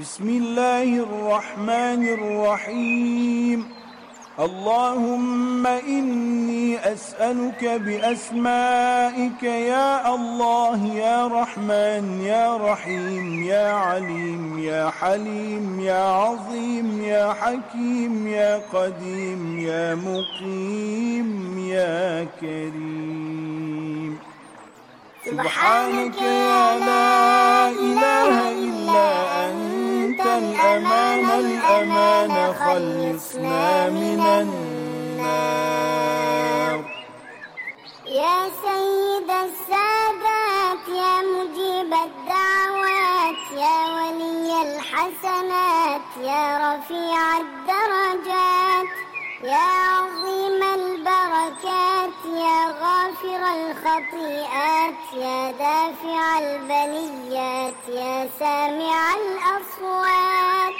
بسم الله الرحمن الرحيم. اللهم إني أسألك بأسمائك يا الله يا رحمن يا رحيم يا عليم يا حليم يا عظيم يا حكيم يا قديم يا مقيم يا كريم. سبحانك يا لا إله إلا أنت. الأمان الأمان خلصنا من النار. يا سيد السادات يا مجيب الدعوات يا ولي الحسنات يا رفيع الدرجات. يا عظيم البركات يا غافر الخطيئات يا دافع البليات يا سامع الأصوات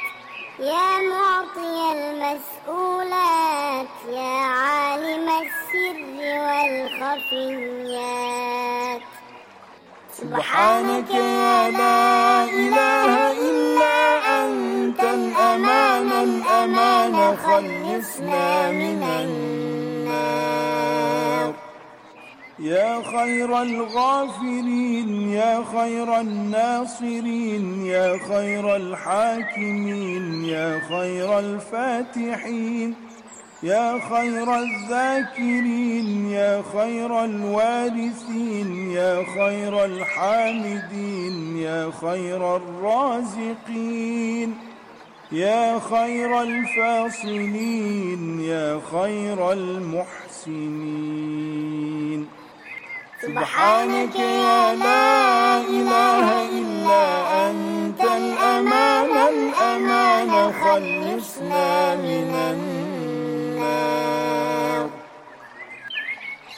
يا معطي المسؤولات يا عالم السر والخفيات. سبحانك يا لا إله إلا أنت الأمان الأمان خلصنا من النار. يا خير الغافرين يا خير الناصرين يا خير الحاكمين يا خير الفاتحين. يا خير الذاكرين يا خير الوارثين يا خير الحامدين يا خير الرازقين يا خير الفاصلين يا خير المحسنين. سبحانك يا لا إله إلا أنت الأمان الأمان خلصنا من النار.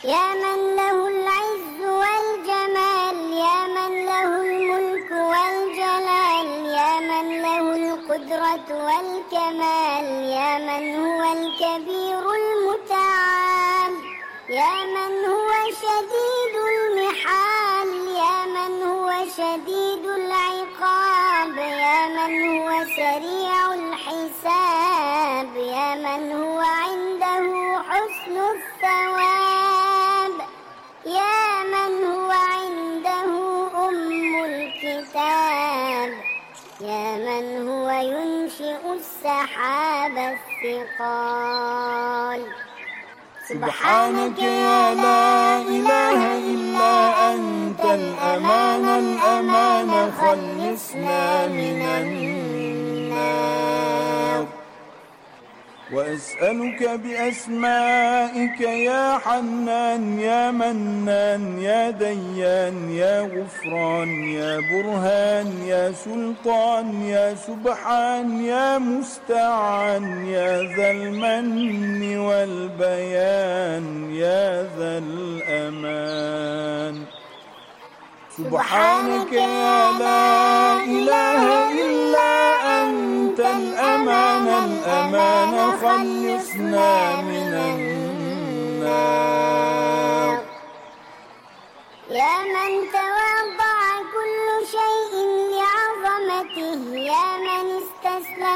يا من له العز والجمال يا من له الملك والجلال يا من له القدرة والكمال يا من هو الكبير المتعال يا من هو شديد المحال يا من هو شديد العقاب. يا من هو سريع الحساب يا من هو عنده حسن الثواب. يا من هو عنده أم الكتاب يا من هو ينشئ السحاب الثقال. سبحانك يا لا إله إلا أنت الأمان الأمان خلصنا من النار. وأسألك بأسمائك يا حنان يا منان يا ديان يا غفران يا برهان يا سلطان يا سبحان يا مستعان يا ذا المن والبيان يا ذا الأمان. سبحانك لا إله إلا أنت الأمان الأمان خلصنا من النار. يا من تواضع كل شيء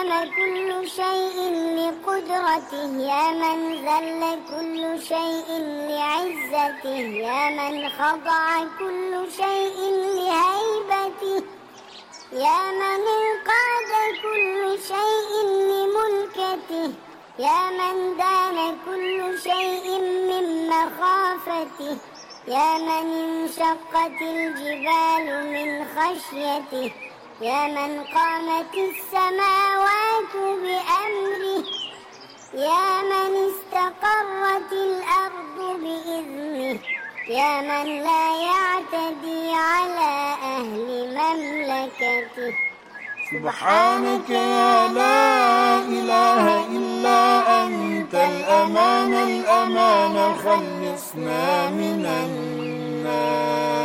استسلم كل شيء لقدرته. يا من ذل كل شيء لعزته. يا من خضع كل شيء لهيبته. يا من انقاد كل شيء لملكته. يا من دان كل شيء من مخافته. يا من انشقت الجبال من خشيته. يا من قامت السماوات بأمره يا من استقرت الأرض بإذنه يا من لا يعتدي على أهل مملكته. سبحانك يا لا إله إلا أنت الأمان الأمان خلصنا من النار.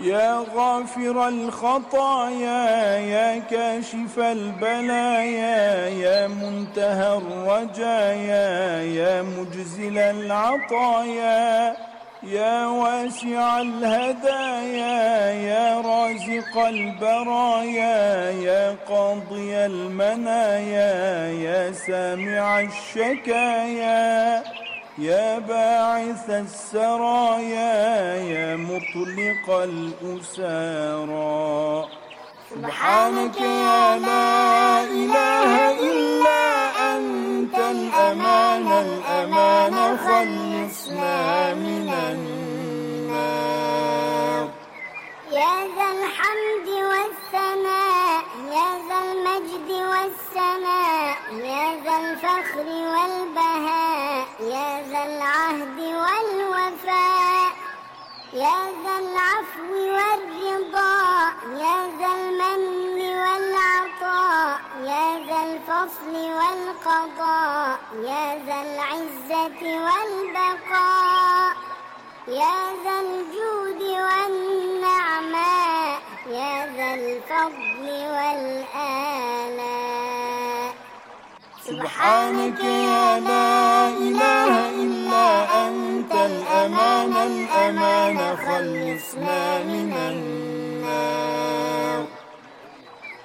يا غافر الخطايا يا كاشف البلايا يا منتهى الرجايا يا مجزل العطايا يا واسع الهدايا يا رازق البرايا يا قاضي المنايا يا سامع الشكايا. يا باعث السرايا يا مطلق الأسارى. سبحانك يا لا إله إلا أنت الأمان الأمان خلصنا من النار. يا ذا الحمد والثناء يا ذا المجد والسماء يا ذا الفخر والبهاء يا ذا العهد والوفاء يا ذا العفو والرضا يا ذا المن والعطاء يا ذا الفصل والقضاء يا ذا العزة والبقاء يا ذا الجود والنعماء يا ذا الفضل والآلاء. سبحانك يا لا إله إلا أنت الأمان الأمان خلصنا من النار.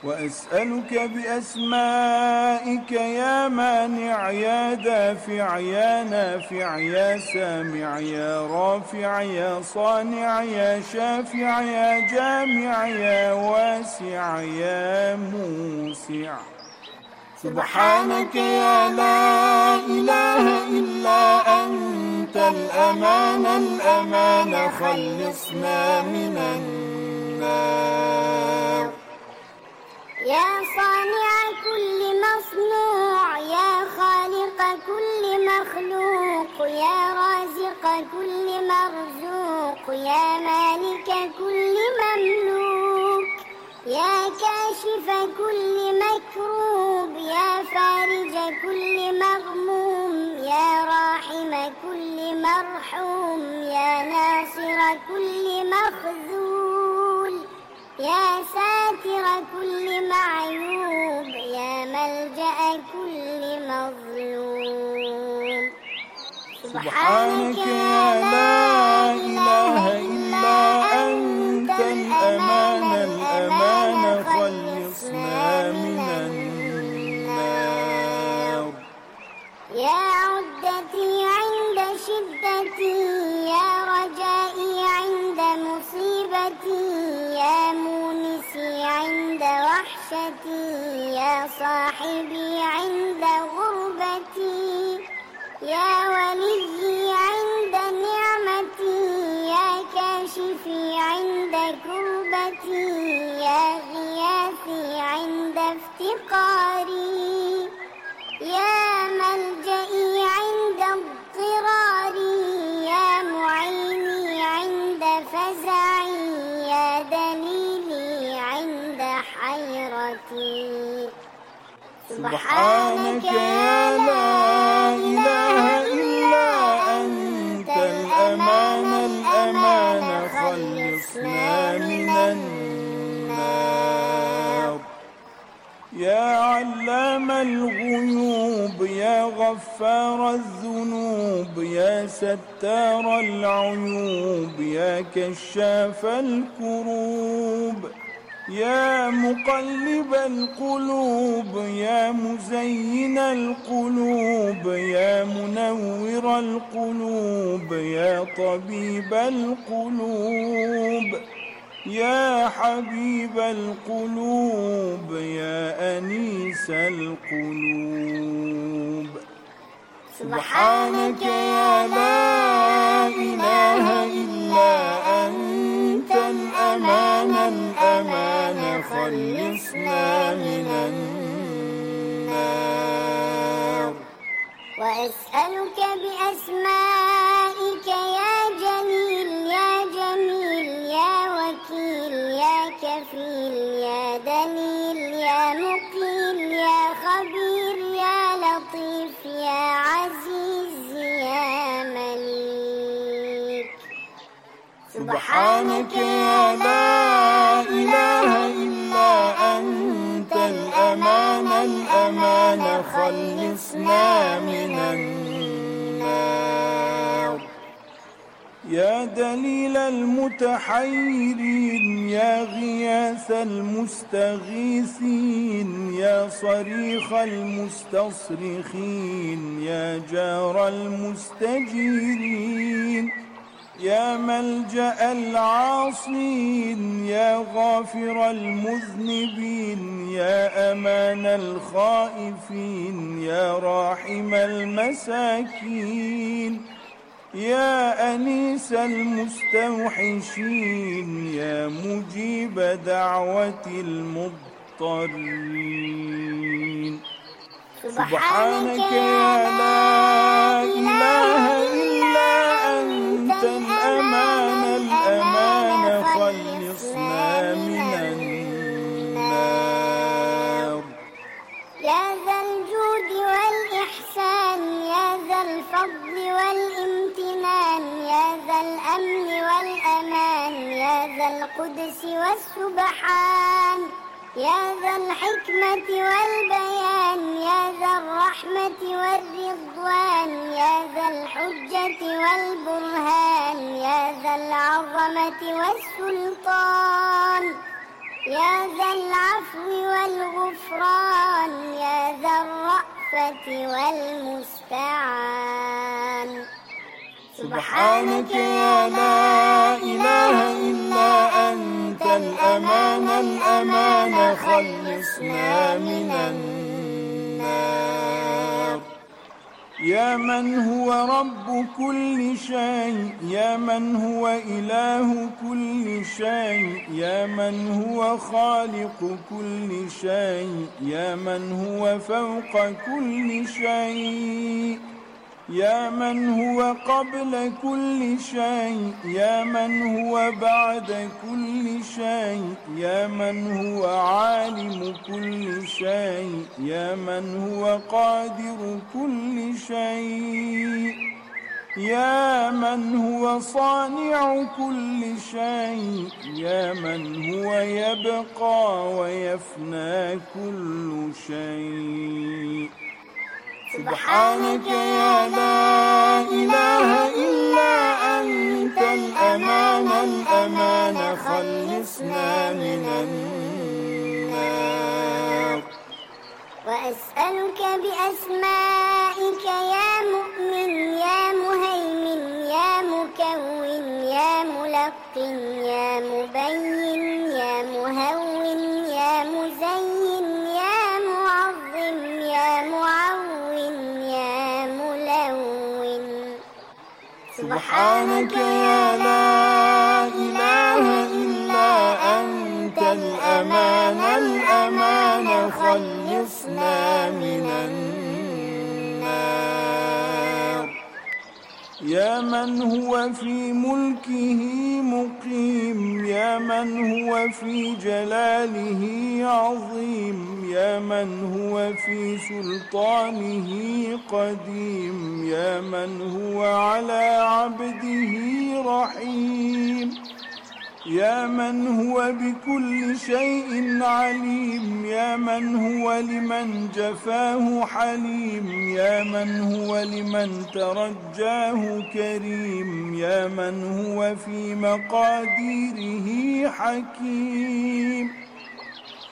وأسألك بأسمائك يا مانع يا دافع يا نافع يا سامع يا رافع يا صانع يا شافع يا جامع يا واسع يا موسع. سبحانك يا لا إله إلا أنت الأمان الأمان خلصنا من النار. يا صانع كل مصنوع يا خالق كل مخلوق يا رازق كل مرزوق يا مالك كل مملوك. يا كاشف كل مكروب يا فارج كل مغموم يا راحم كل مرحوم يا ناصر كل مخذول يا ساتر كل معيوب يا ملجأ كل مظلوم. سبحانك يا لا يا عدتي عند شدتي يا رجائي عند مصيبتي يا مونسي عند وحشتي يا صاحبي عند غربتي يا ولي عند نعمتي يا كاشفي عند كربتي يا غياثي عند افتقاري. يا ملجئي عند اضطراري يا معيني عند فزعي يا دليلي عند حيرتي. سبحانك يا لا إله إلا أنت الأمان الأمان خلصنا من النار. يا علام الغيوب يا غفار الذنوب يا ستار العيوب يا كشاف الكروب يا مقلب القلوب يا مزين القلوب يا منور القلوب يا طبيب القلوب. يا حبيب القلوب يا أنيس القلوب. سبحانك يا لا إله إلا أنت الأمان الأمان خلصنا من النار. وأسألك بأسمائك سبحانك يا لا إله إلا أنت الأمان الأمان خلصنا من النار. يا دليل المتحيرين يا غياث المستغيثين يا صريخ المستصرخين يا جار المستجيرين. يا ملجأ العاصين يا غافر المذنبين يا أمان الخائفين يا راحم المساكين يا أنيس المستوحشين يا مجيب دعوة المضطرين. سبحانك لا إله إلا أنت الأمان الأمان خلصنا من النار. يا ذا الجود والإحسان يا ذا الفضل والامتنان يا ذا الأمن والأمان يا ذا القدس والسبحان. يا ذا الحكمة والبيان يا ذا الرحمة والرضوان يا ذا الحجة والبرهان يا ذا العظمة والسلطان يا ذا العفو والغفران يا ذا الرأفة والمستعان. سبحانك يا لا إله إلا أنت. الأمان الأمان خلصنا من النار. يا من هو رب كل شيء يا من هو إله كل شيء يا من هو خالق كل شيء يا من هو فوق كل شيء. يا من هو قبل كل شيء يا من هو بعد كل شيء يا من هو عالم كل شيء يا من هو قادر كل شيء. يا من هو صانع كل شيء يا من هو يبقى ويفنى كل شيء. سبحانك يا لا إله إلا أنت الأمان الأمان خلصنا من النار. وأسألك بأسمائك يا مؤمن يا مهيمن يا مكون يا ملقن يا مبين يا مهون يا مزين. سبحانك يا لا إله إلا أنت الأمان الأمان خلصنا من النار يا من هو في ملكه مقيم يا من هو في جلاله عظيم يا من هو في سلطانه قديم يا من هو على عبده رحيم. يا من هو بكل شيء عليم يا من هو لمن جفاه حليم يا من هو لمن ترجاه كريم يا من هو في مقاديره حكيم.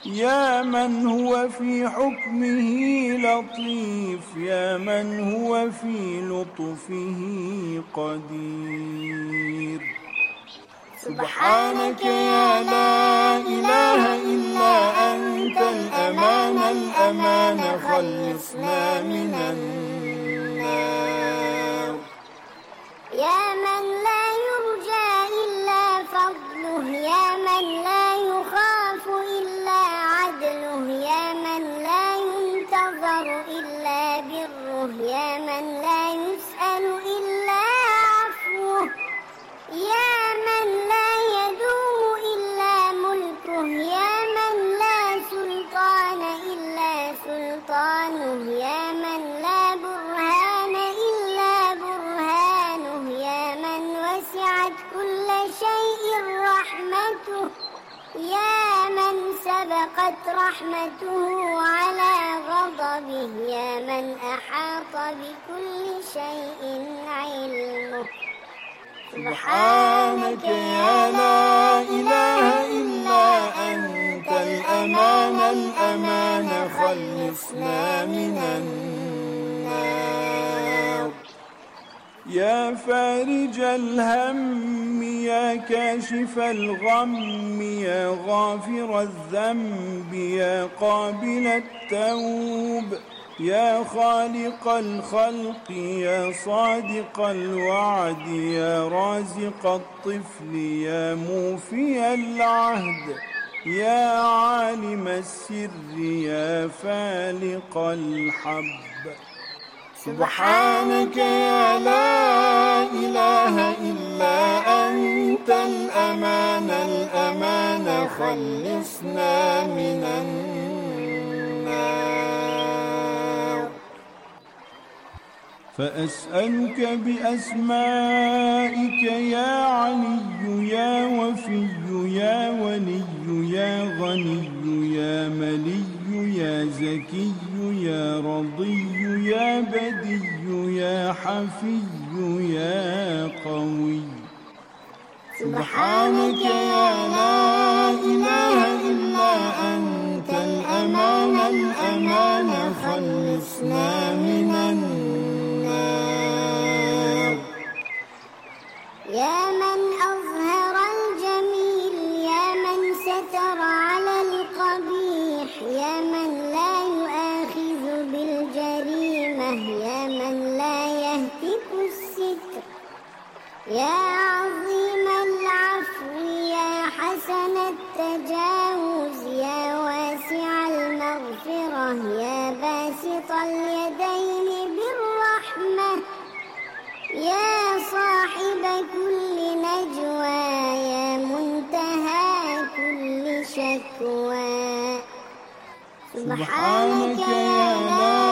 يا من هو في حكمه لطيف يا من هو في لطفه قدير. سبحانك يا لا إله إلا أنت الأمان الأمان خلصنا من النار. سبقت رحمته على غضبه يا من أحاط بكل شيء علمه. سبحانك يا لا إله إلا أنت الأمان الأمان خلصنا من النار. يا فارج الهم يا كاشف الغم يا غافر الذنب يا قابل التوب يا خالق الخلق يا صادق الوعد يا رازق الطفل يا موفي العهد يا عالم السر يا فالق الحب. سبحانك يا لا إله إلا أنت الأمان الأمان خلصنا من النار. فأسألك بأسمائك يا علي يا وفي يا ولي يا غني يا ملي يا زكي يا رضي يا بدي يا حفي يا قوي. سبحانك يا لا إله إلا أنت الأمان الأمان خلصنا من النار. يا يا عظيم العفو يا حسن التجاوز يا واسع المغفرة يا باسط اليدين بالرحمة يا صاحب كل نجوى يا منتهى كل شكوى. سبحانك يا لا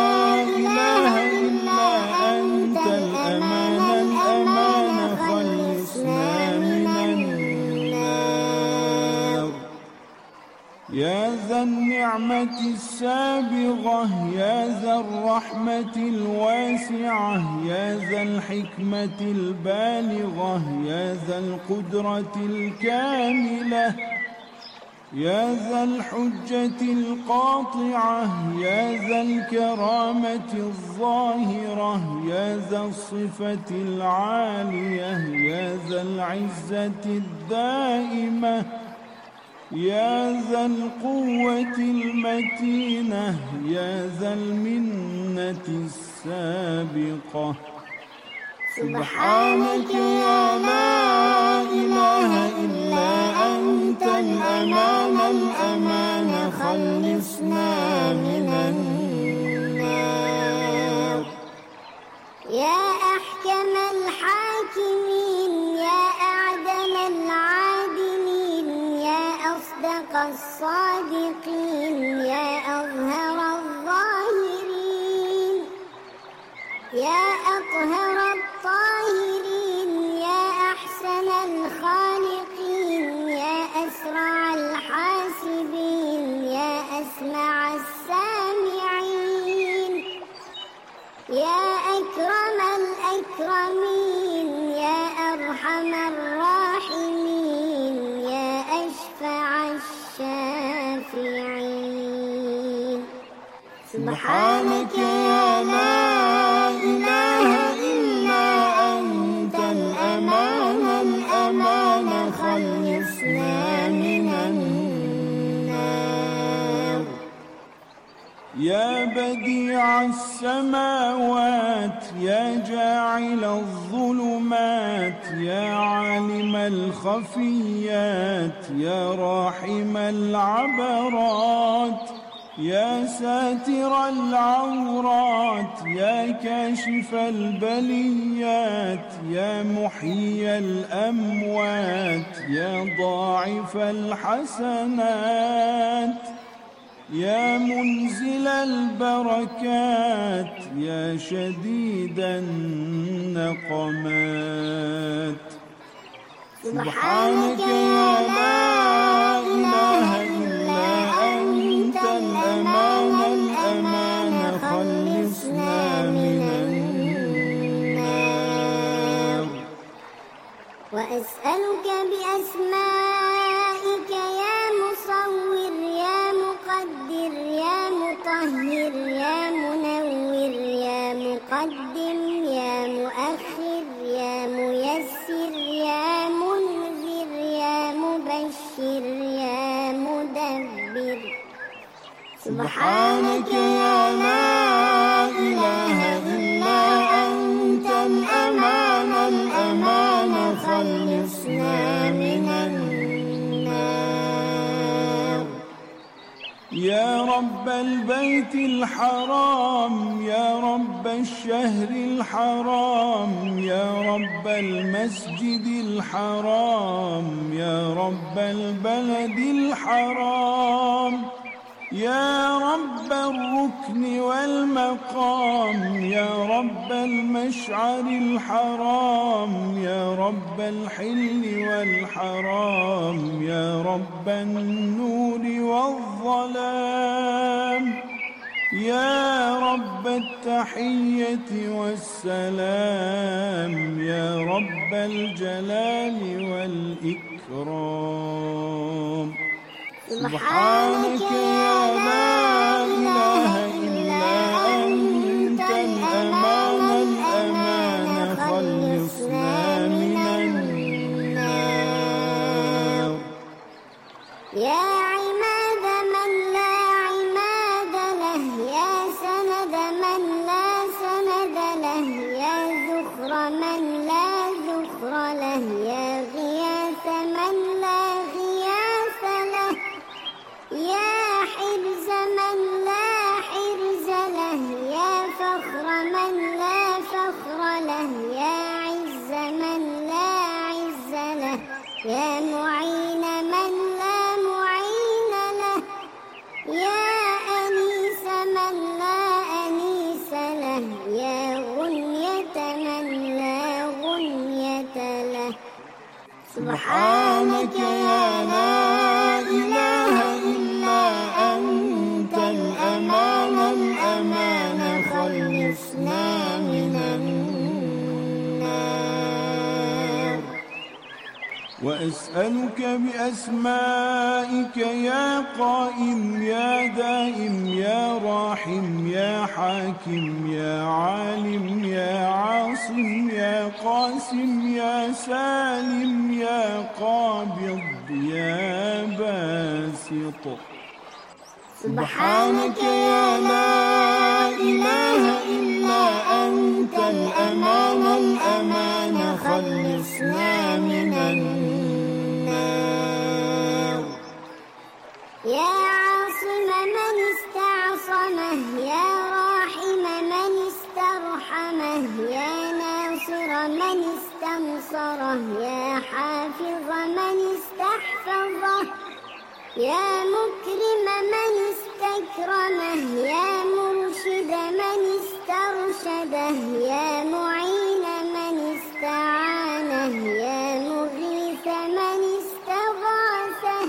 النعمة السابغة يا ذا الرحمة الواسعة يا ذا الحكمة البالغة يا ذا القدرة الكاملة يا ذا الحجة القاطعة يا ذا الكرامة الظاهرة يا ذا الصفة العالية يا ذا العزة الدائمة. يا ذا القوة المتينة يا ذا المنة السابقة. سبحانك يا لا إله إلا أنت الأمان الأمان خلصنا من النار. يا أحكم الحاكمين أصدق الصادقين يا أظهر الظاهرين. يا أطهر الطاهرين يا أحسن الخالقين يا أسرع الحاسبين يا أسمع السامعين. يا سبحانك يا لا إله إلا أنت الأمان الأمان خلصنا من النار. يا بديع السماوات يا جاعل الظلمات يا عالم الخفيات يا راحم العبرات. يا ساتر العورات يا كاشف البليات يا محيي الأموات يا ضاعف الحسنات يا منزل البركات يا شديد النقمات. سبحانك يا لا إله إلا وأسألك بأسمائك يا مصور يا مقدر يا مطهر يا منور يا مقدم يا مؤخر يا ميسر يا منذر يا مبشر يا مدبر. سبحانك يا لا إله يا رب البيت الحرام يا رب الشهر الحرام يا رب المسجد الحرام يا رب البلد الحرام. يا رب الركن والمقام يا رب المشعر الحرام يا رب الحل والحرام يا رب النور والظلام يا رب التحية والسلام يا رب الجلال والإكرام. سبحانك يا لا إله سبحانك يا لا وأسألك بأسمائك يا قائم يا دائم يا راحم يا حاكم يا عالم يا عاصم يا قاسم يا سالم يا قابض يا باسط. سبحانك يا لا إله إلا أنت الأمان الأمان خلصنا من النار. يا حافظ من استحفظه يا مكرم من استكرمه يا مرشد من استرشده يا معين من استعانه يا مغيث من استغاثه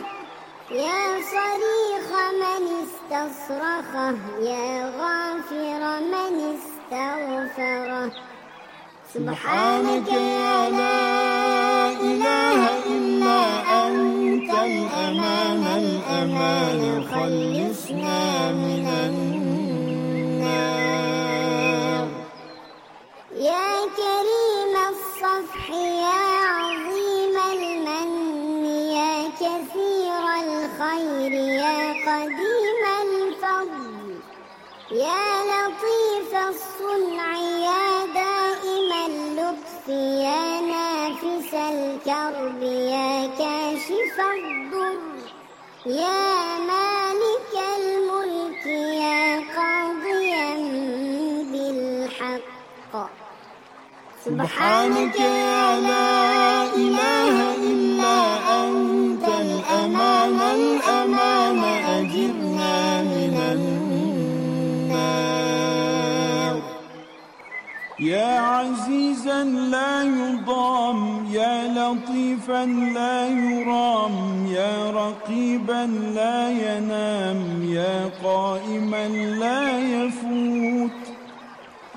يا صريخ من استصرخه يا غافر من استغفره. سبحانك يا لا إله إلا أنت الأمان الأمان خلصنا من النار. يا كريم الصفح يا عظيم المن يا كثير الخير يا قديم الفضل يا لطيف الصنع يا نافس الكرب يا كاشف الضر. يا مالك الملك يا قاضيا بالحق. سبحانك يا لا إله إلا أنت الأمان يا عزيزا لا يضام يا لطيفا لا يرام يا رقيبا لا ينام يا قائما لا يفوت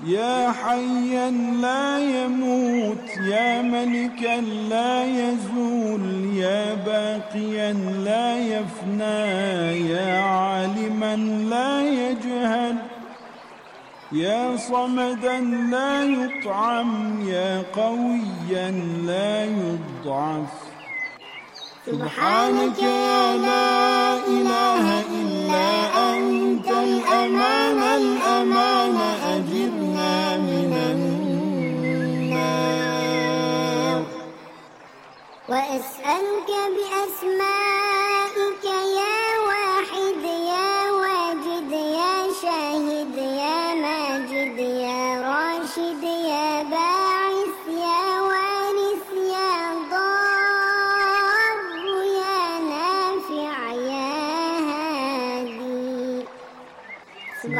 يا حيا لا يموت يا ملكا لا يزول يا باقيا لا يفنى يا عالما لا يجهل. يا صمدا لا يطعم يا قويا لا يضعف. سبحانك يا لا إله إلا أنت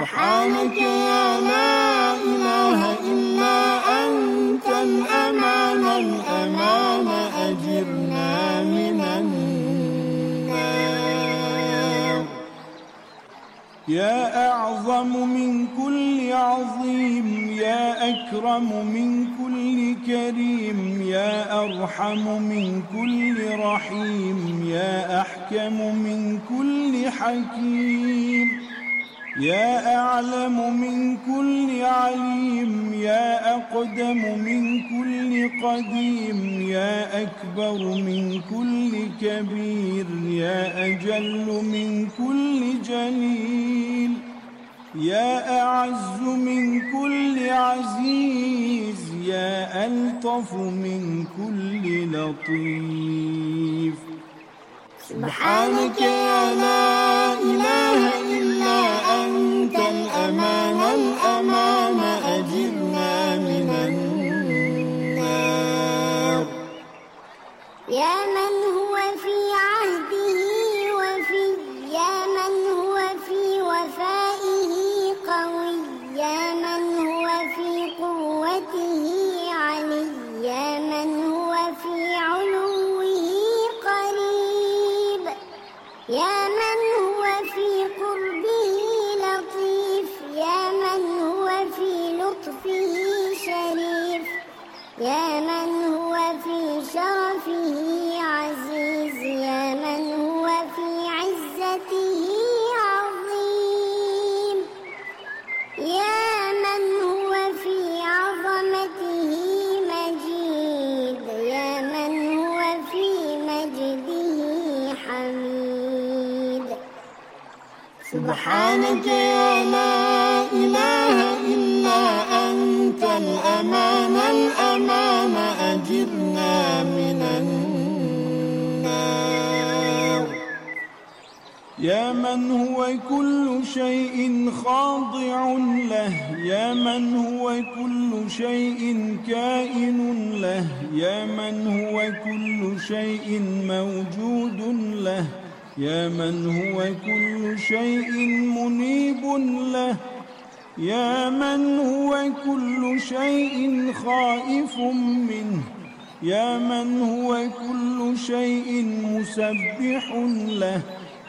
سبحانك يا لا إله إلا أنت الأمان الأمان أجرنا من النار. يا أعظم من كل عظيم يا أكرم من كل كريم يا أرحم من كل رحيم يا أحكم من كل حكيم. يا أعلم من كل عليم يا أقدم من كل قديم يا أكبر من كل كبير يا أجل من كل جليل يا أعز من كل عزيز يا ألطف من كل لطيف. سبحانك يا لا إله إلا أنت الأمان الأمان. سبحانك يا لا إله إلا أنت الأمان الأمان أجرنا من النار. يا من هو كل شيء خاضع له يا من هو كل شيء كائن له يا من هو كل شيء موجود له. يا من هو كل شيء منيب له. يا من هو كل شيء خائف منه. يا من هو كل شيء مسبح له.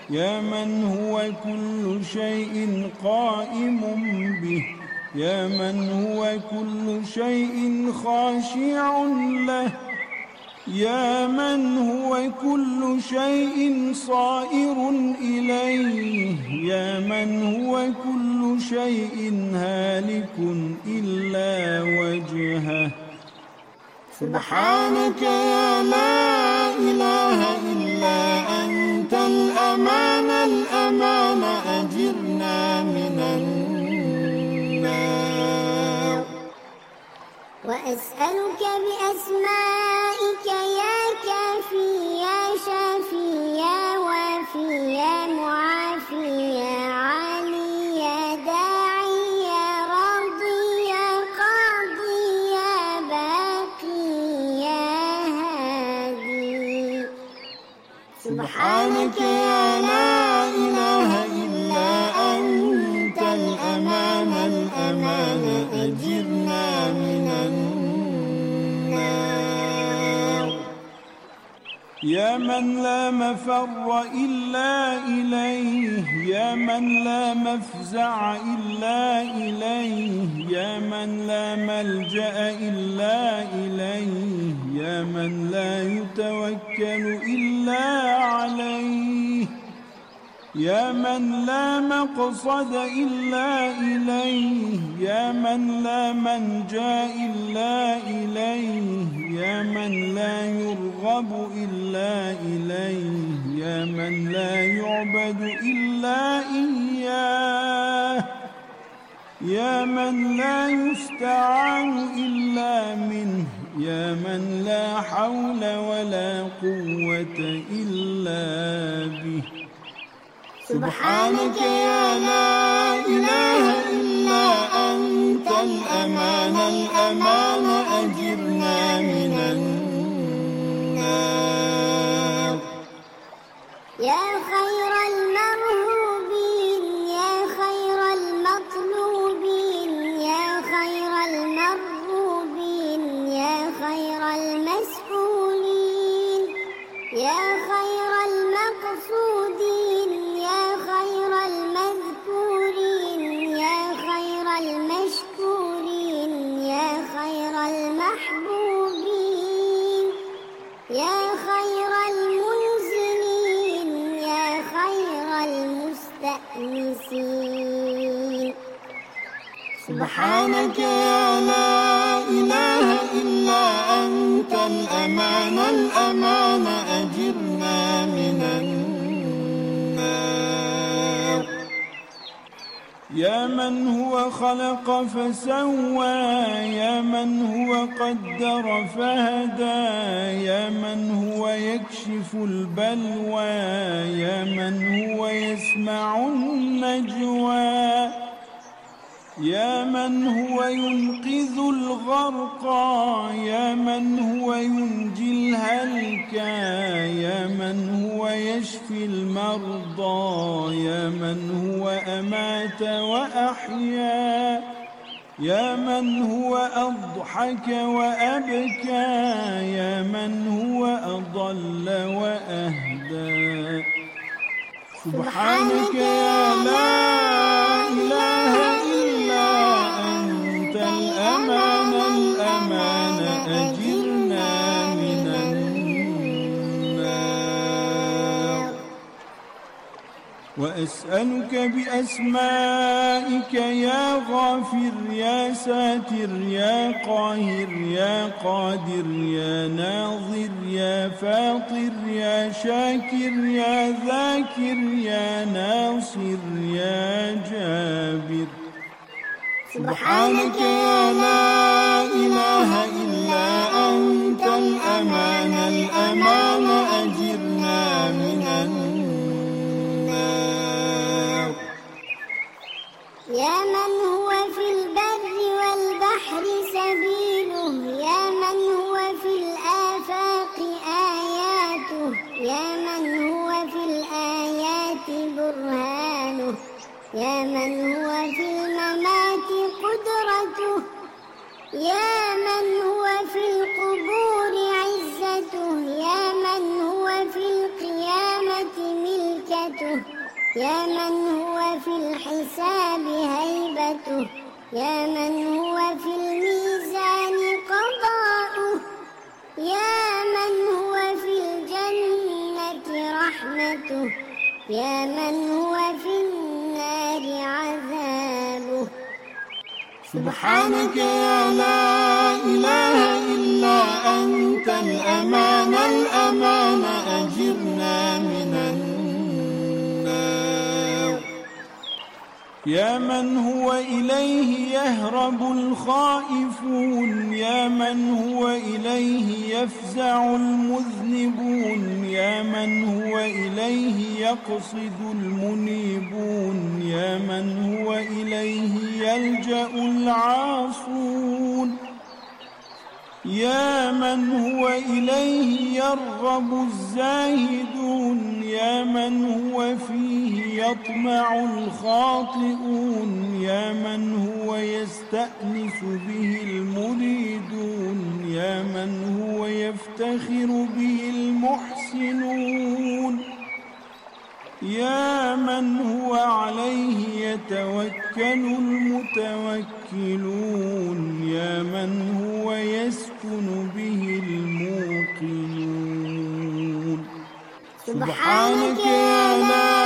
يا من هو كل شيء قائم به. يا من هو كل شيء خاشع له. يا من هو كل شيء صائر إليه؟ يا من هو كل شيء هالك إلا وجهه. سبحانك يا لا إله إلا أنت الأمان الأمان أجرنا وأسألك بأسمائك يا كافي يا شافي يا وافي يا معافي يا عالي يا داعي يا راضي يا قاضي يا باقي يا هادي. سبحانك يا يا من لا مفر إلا إليه يا من لا مفزع إلا إليه يا من لا ملجأ إلا إليه يا من لا يتوكل إلا عليه. يا من لا مقصد إلا إليه يا من لا منجا إلا إليه يا من لا يرغب إلا إليه يا من لا يعبد إلا إياه يا من لا يستعان إلا منه يا من لا حول ولا قوة إلا به. سبحانك يا لا إله إلا أنت الأمان الأمان أجرنا من النار. يا خير المرهوبين يا خير المطلوبين يا خير المرغوبين يا خير المسؤولين يا خير المقصودين. سبحانك يا لا إله إلا أنت الأمان الأمان أجرنا من النار. يا من هو خلق فسوى يا من هو قدر فهدى يا من هو يكشف البلوى يا من هو يسمع النجوى. يا من هو ينقذ الغرقى يا من هو ينجي الهلكى يا من هو يشفي المرضى يا من هو أمات وأحيا يا من هو أضحك وأبكى يا من هو أضل وأهدى. سبحانك يا لا إله إلا الأمان الأمان أجرنا من النار. وأسألك بأسمائك يا غافر يا ساتر يا قاهر يا قادر يا ناظر يا فاطر يا شاكر يا ذاكر يا ناصر يا جابر. سبحانك يا لا إله إلا أنت الأمان الأمان أجرنا من النار. يا من هو في البر والبحر سبيله يا من هو في الآفاق آياته يا من هو في الآيات برهانه يا من هو في يا من هو في القبور عزته يا من هو في القيامة ملكته يا من هو في الحساب هيبته يا من هو في الميزان قضاؤه يا من هو في الجنة رحمته يا من هو في النار سبحانك يا لا إله إلا أنت الأمان الأمان أجرنا من النار. يا من هو إليه يهرب الخائفون يا من هو إليه يفزع المذنبون يا من هو إليه يقصد المنيبون يا من هو إليه يلجأ العاصون يا من هو إليه يرغب الزاهدون يا من هو فيه يطمع الخاطئون يا من هو يستأنس به المريدون يا من هو يفتخر به المحسنون. يا من هو عليه يتوكل المتوكلون يا من هو يسكن به الموقنون. سبحانك يا لا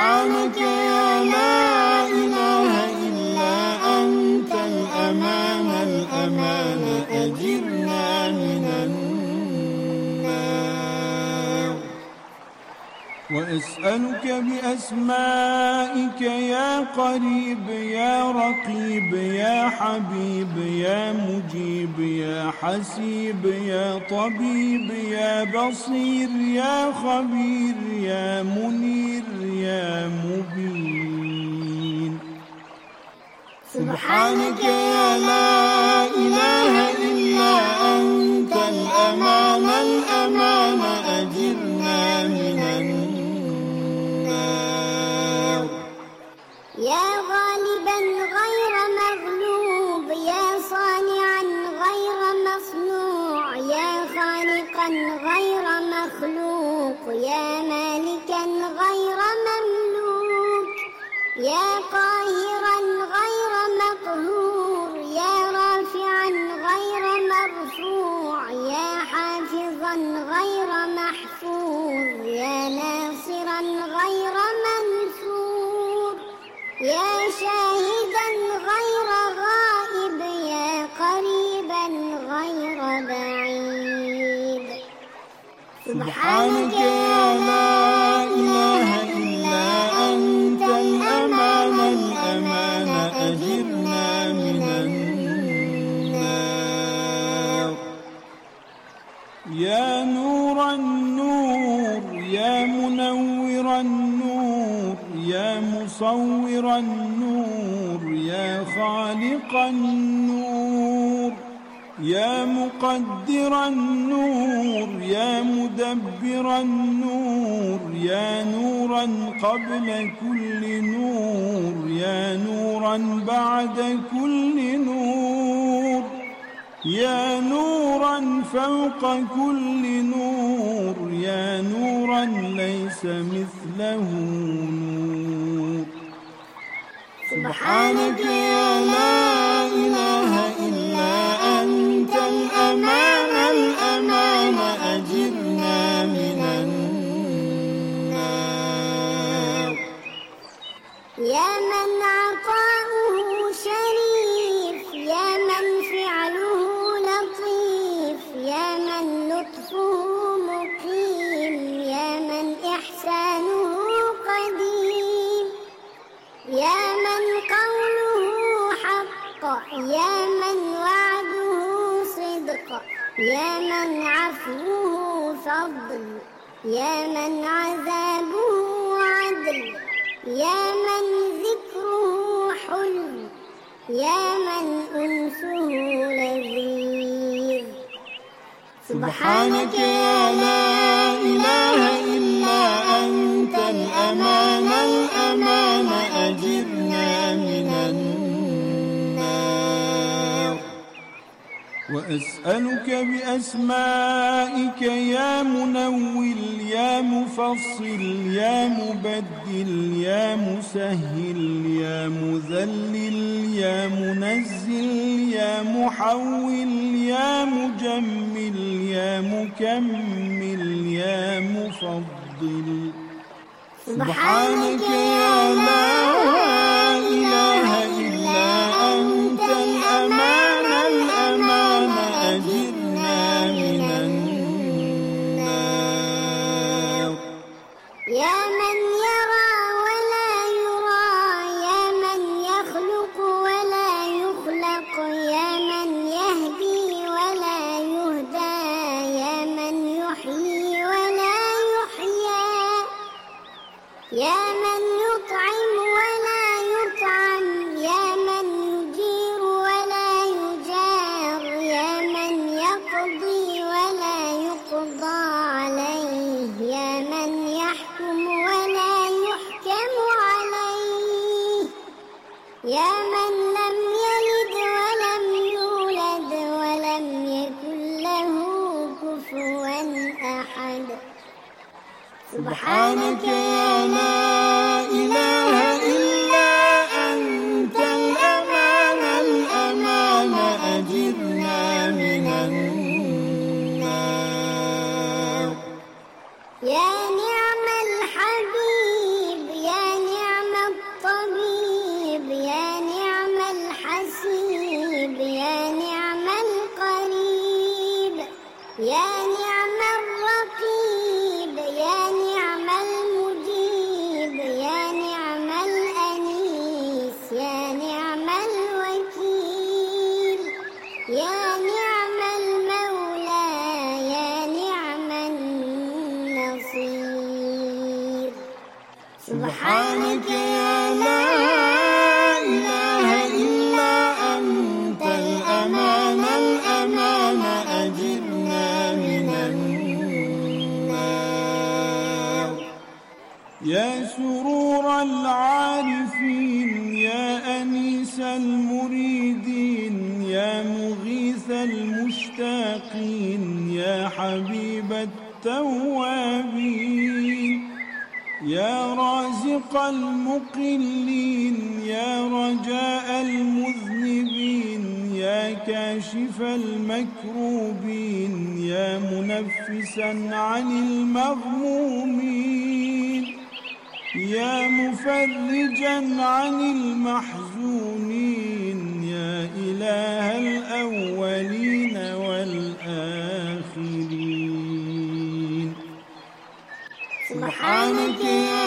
سبحانك يا وأسألك بأسمائك يا قريب يا رقيب يا حبيب يا مجيب يا حسيب يا طبيب يا بصير يا خبير يا منير يا مبين. سبحانك يا لا إله إلا أنت الأمان الأمان. سبحانك يا لا إله إلا أنت الأمان الأمان أجرنا من النار. يا نور النور يا منور النور يا مصور النور يا خالق النور. يا مقدر النور يا مدبر النور يا نورا قبل كل نور يا نورا بعد كل نور يا نورا فوق كل نور يا نورا ليس مثله نور. سبحانك يا لا يا من وعده صدق يا من عفوه فضل يا من عذابه عدل يا من ذكره حلم يا من أنسه لذيذ. سبحانك يا لا إله إلا أنت الأمان وأسألك بأسمائك يا منول يا مفصل يا مبدل يا مسهل يا مذلل يا منزل يا محول يا مجمل يا مكمل يا مفضل. سبحانك يا لا عن المحزونين. يا إله الأولين والآخرين. سبحانك يا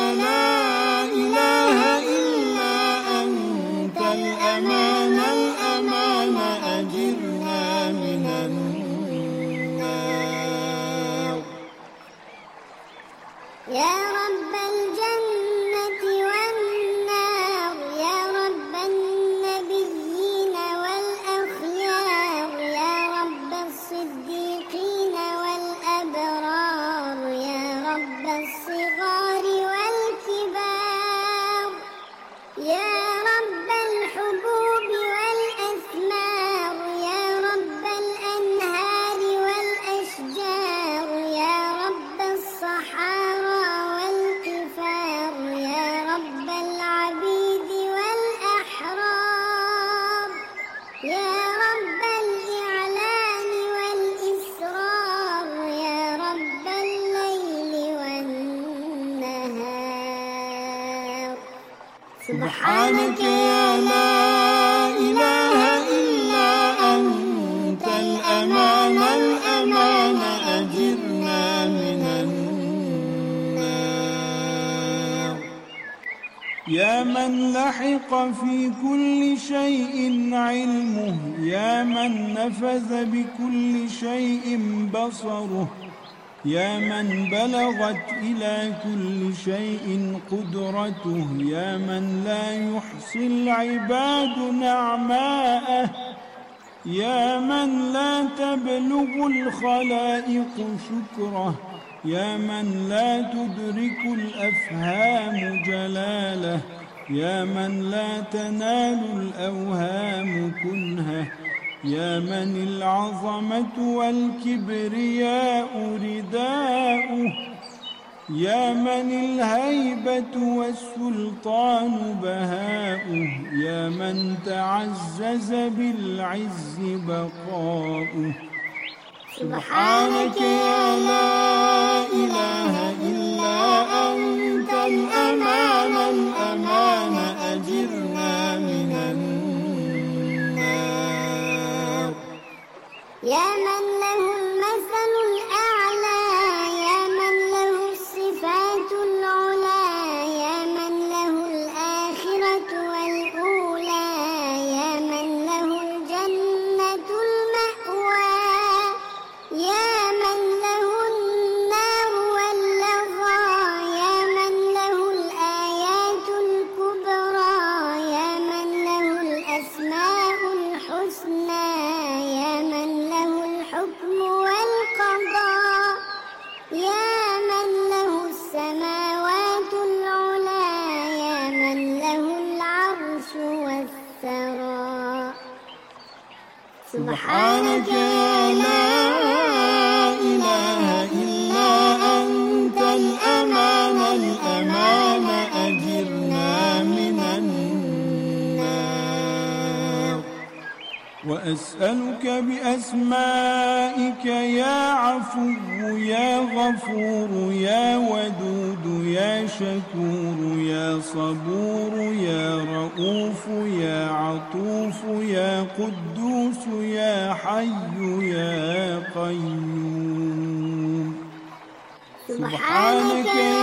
شيء قدرته يا من لا يحصي العباد نعماءه يا من لا تبلغ الخلائق شكره يا من لا تدرك الأفهام جلاله يا من لا تنال الأوهام كنهه يا من العظمة والكبرياء رداؤه. يا من الهيبة والسلطان بهاؤه يا من تعزز بالعز بقاؤه. سبحانك يا لا إله إلا أنت الأمان الأمان أجرنا من النار. يا من له المثل بأسمائك يا عفو يا غفور يا ودود يا شكور يا صبور يا رؤوف يا عطوف يا قدوس يا حي يا قيوم. سبحانك يا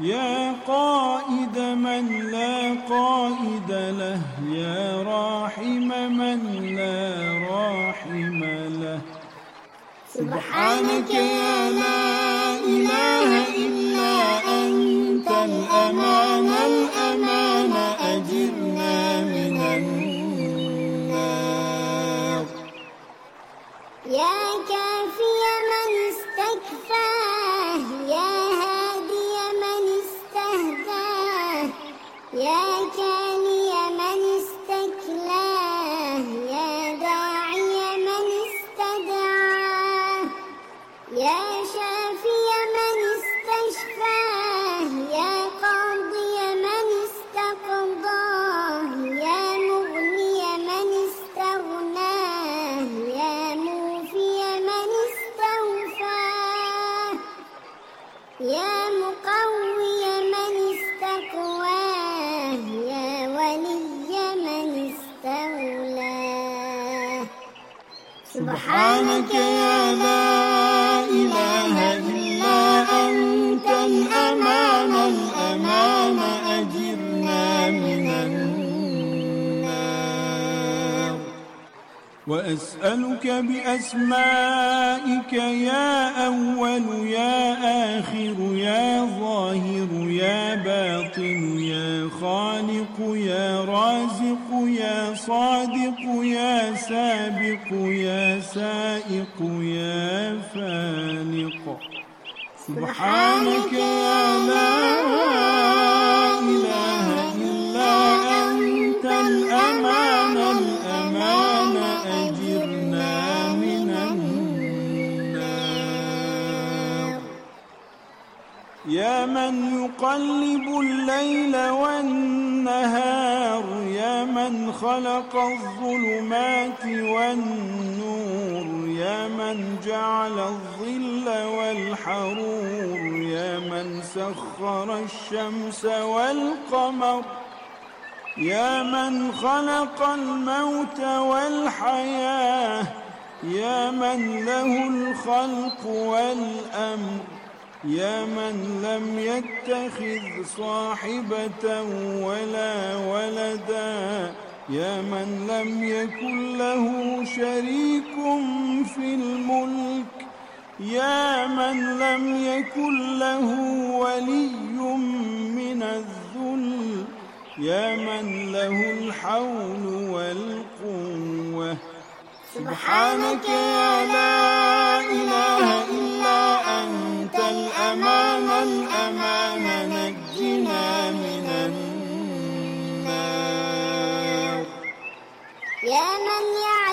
يا قائد من لا قائد له يا راحم من لا راحم له. سبحانك يا لا إله إلا أنت الأمان الأمان وأسألك بأسمائك يا أول يا آخر يا ظاهر يا باطن يا خالق يا رازق يا صادق يا سابق يا سائق يا فانق سبحانك يا مالك يا من يقلب الليل والنهار يا من خلق الظلمات والنور يا من جعل الظل والحرور يا من سخر الشمس والقمر يا من خلق الموت والحياة يا من له الخلق والأمر. يا من لم يتخذ صاحبة ولا ولدا يا من لم يكن له شريك في الملك يا من لم يكن له ولي من الذل يا من له الحول والقوة. سبحانك يا لا إله إلا الأمان الأمان نجنا من النار. يا من يعلم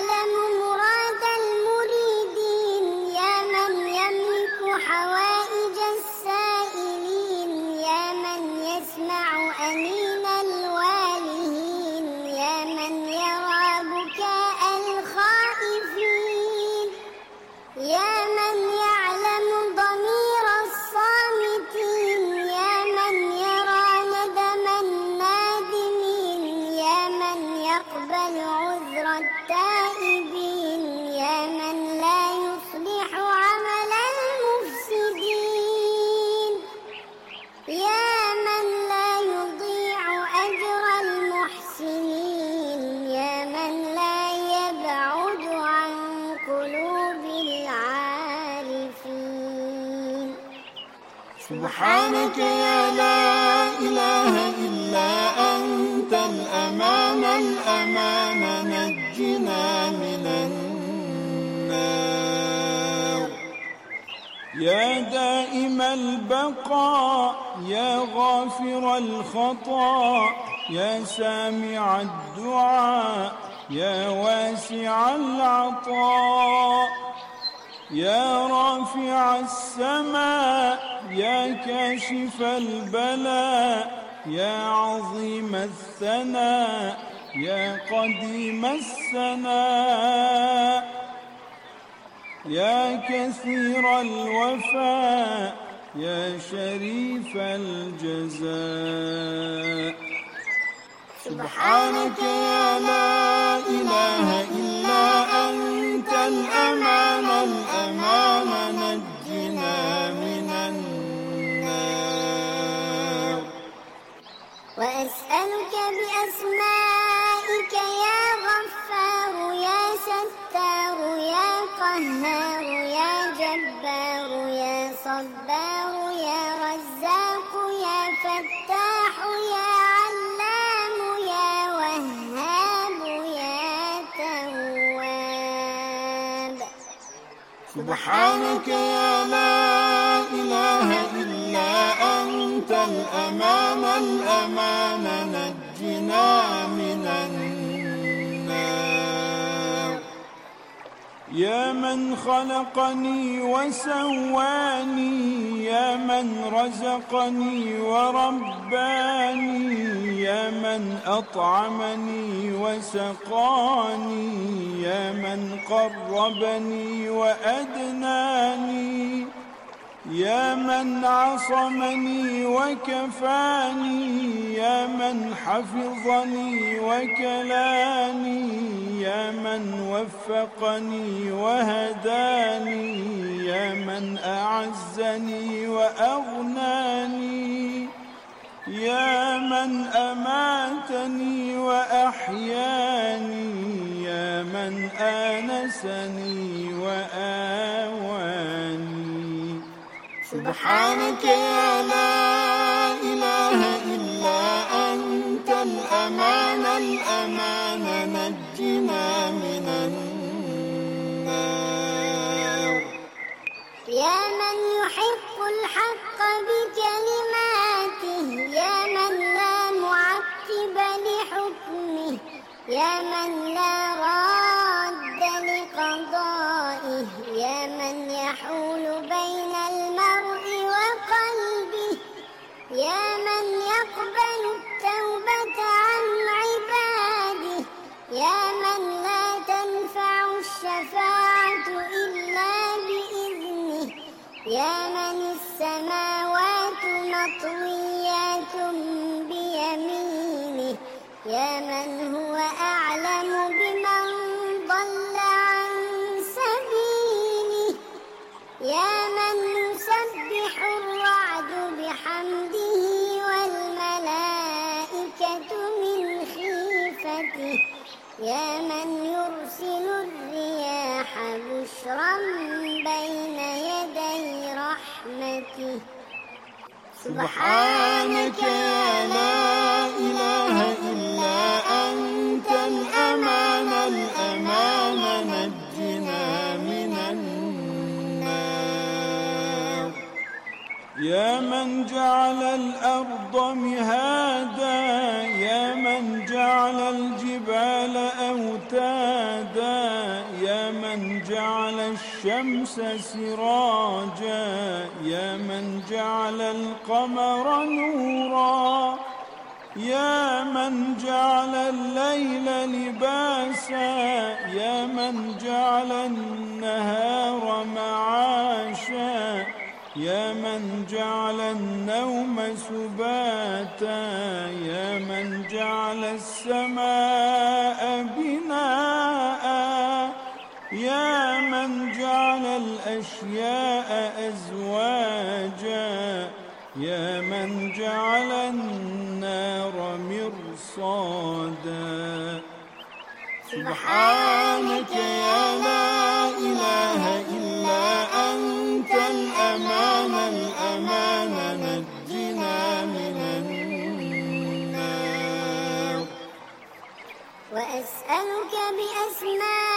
البقاء يا غافر الخطا يا سامع الدعاء يا واسع العطاء يا رافع السماء يا كاشف البلاء يا عظيم الثناء يا قديم السناء يا كثير الوفاء يا شريف الجزاء. سبحانك يا لا إله إلا أنت الأمان الأمان نجنا من النار. وأسألك بأسمائك يا غفار يا ستار يا قهار يا سبحانك يا لا إله إلا أنت الأمان الأمان نجنا من يا من خلقني وسواني يا من رزقني ورباني يا من أطعمني وسقاني يا من قربني وأدناني. يا من عصمني وكفاني يا من حفظني وكلاني يا من وفقني وهداني يا من أعزني وأغناني يا من أماتني وأحياني يا من آنسني وآواني. سبحانك يا لا إله إلا أنت الأمان الأمان نجنا من النار. يا من يحق الحق بكلماته يا من لا معقب لحكمه يا من لا راد يا من يرسل الرياح بشرا بين يدي رحمته. سبحانك يا لا إله إلا أنت الأمان الأمان نجنا من النار. يا من جعل الأرض مهادا من جعل الجبال أوتادا يا من جعل الشمس سراجا يا من جعل القمر نورا يا من جعل الليل لباسا يا من جعل النهار معاشا. يا من جعل النوم سباتا يا من جعل السماء بناء يا من جعل الأشياء أزواجا يا من جعل النار مرصادا. سبحانك يا لا الأمان الأمان نجنا من النار. وأسألك بأسمائك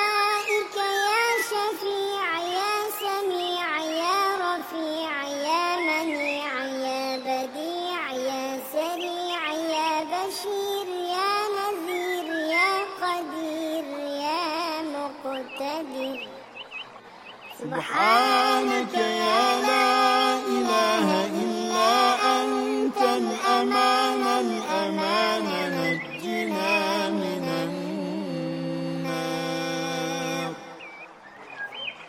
سبحانك يا لا إله إلا أنت الأمان الأمان نجنا من النار.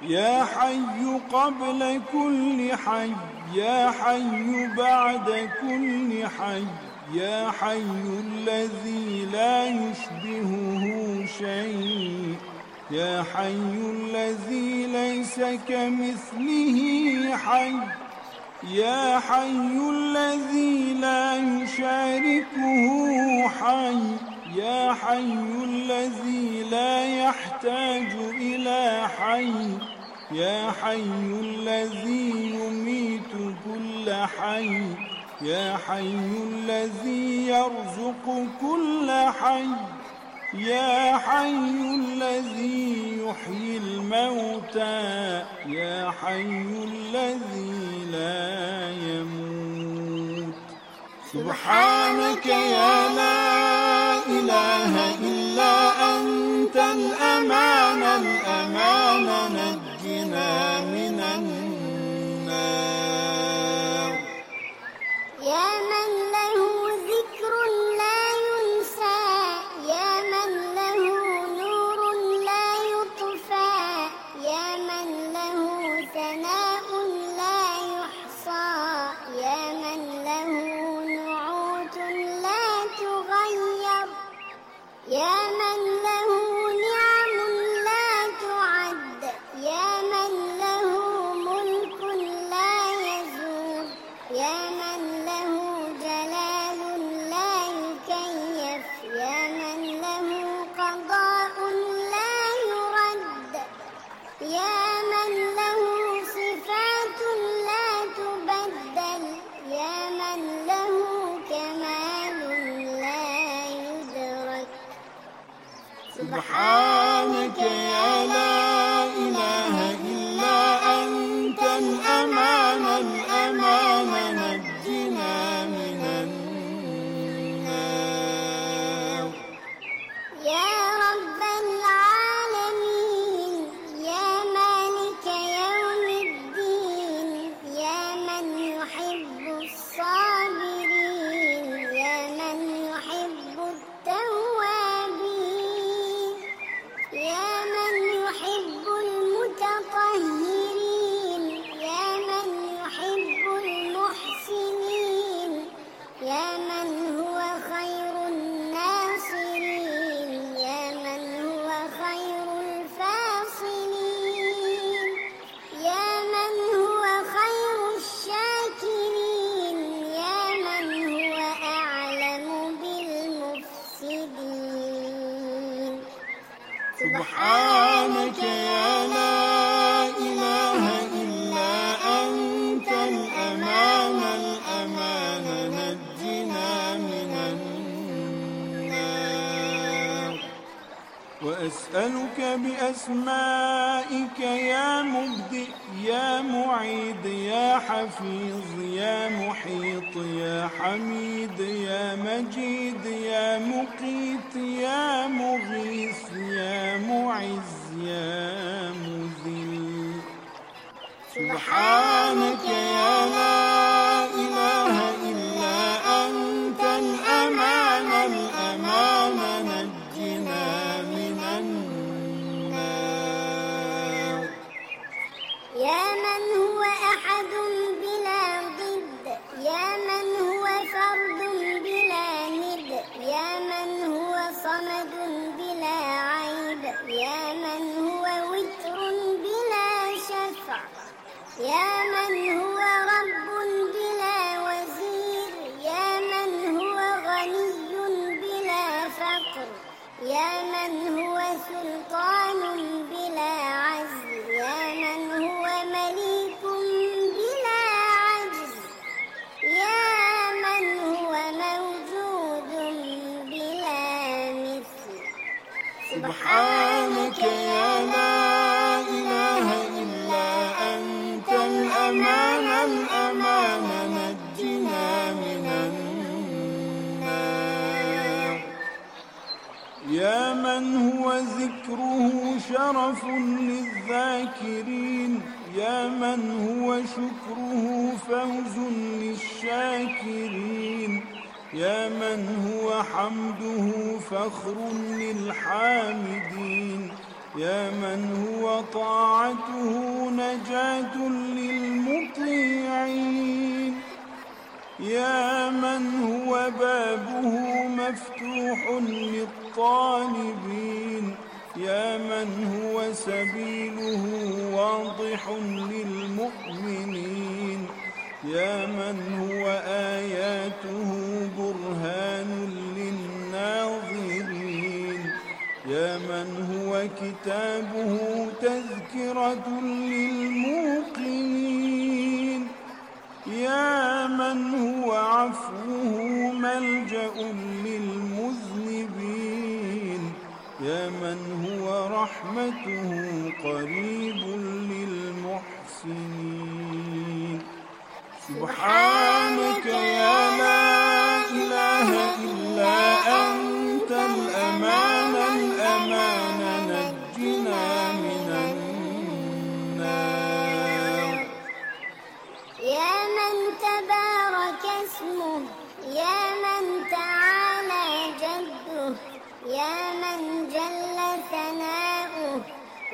يا حي قبل كل حي يا حي بعد كل حي يا حي الذي لا يشبهه شيء. يا حي الذي ليس كمثله حي. يا حي الذي لا يشاركه حي. يا حي الذي لا يحتاج إلى حي. يا حي الذي يميت كل حي. يا حي الذي يرزق كل حي. يا حي الذي يحيي الموتى يا حي الذي لا يموت. سبحانك يا لا إله إلا وأسألك شرف للذاكرين يا من هو شكره فوز للشاكرين يا من هو حمده فخر للحامدين يا من هو طاعته نجاة للمطيعين يا من هو بابه مفتوح للطالبين يا من هو سبيله واضح للمؤمنين. يا من هو آياته برهان للناظرين. يا من هو كتابه تذكرة للموقنين. يا من هو عفوه ملجأ للمذنبين يا من هو رحمته قريب للمحسنين. سبحانك يا لا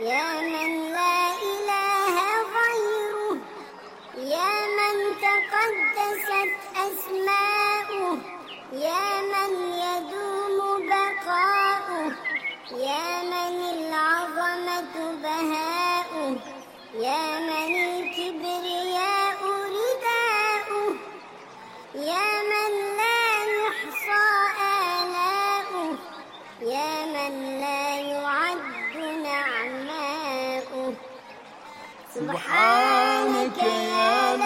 يا من لا إله غيره يا من تقدست أسماؤه يا من يدوم بقاؤه يا من العظمة بهاؤه يا من سبحانك يا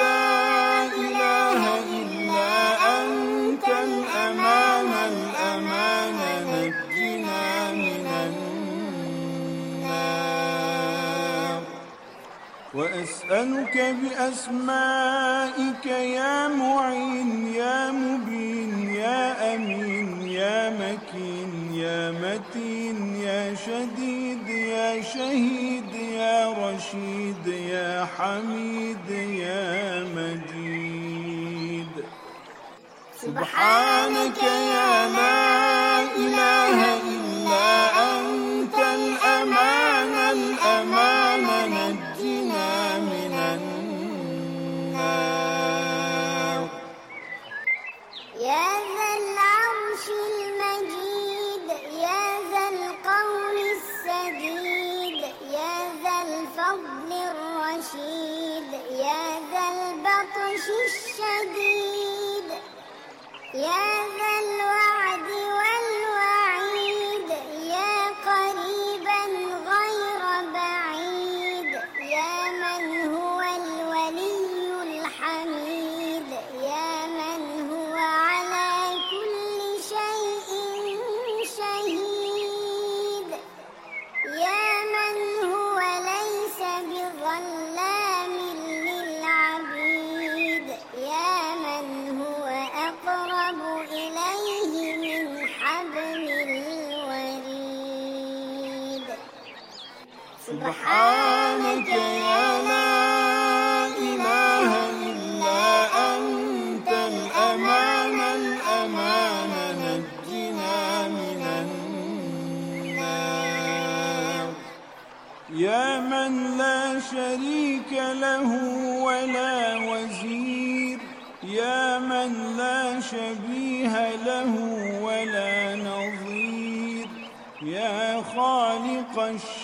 وأسألك بأسمائك يا معين يا مبين يا أمين يا مكين يا متين يا شديد يا شهيد يا رشيد يا حميد يا مجيد. سبحانك يا لا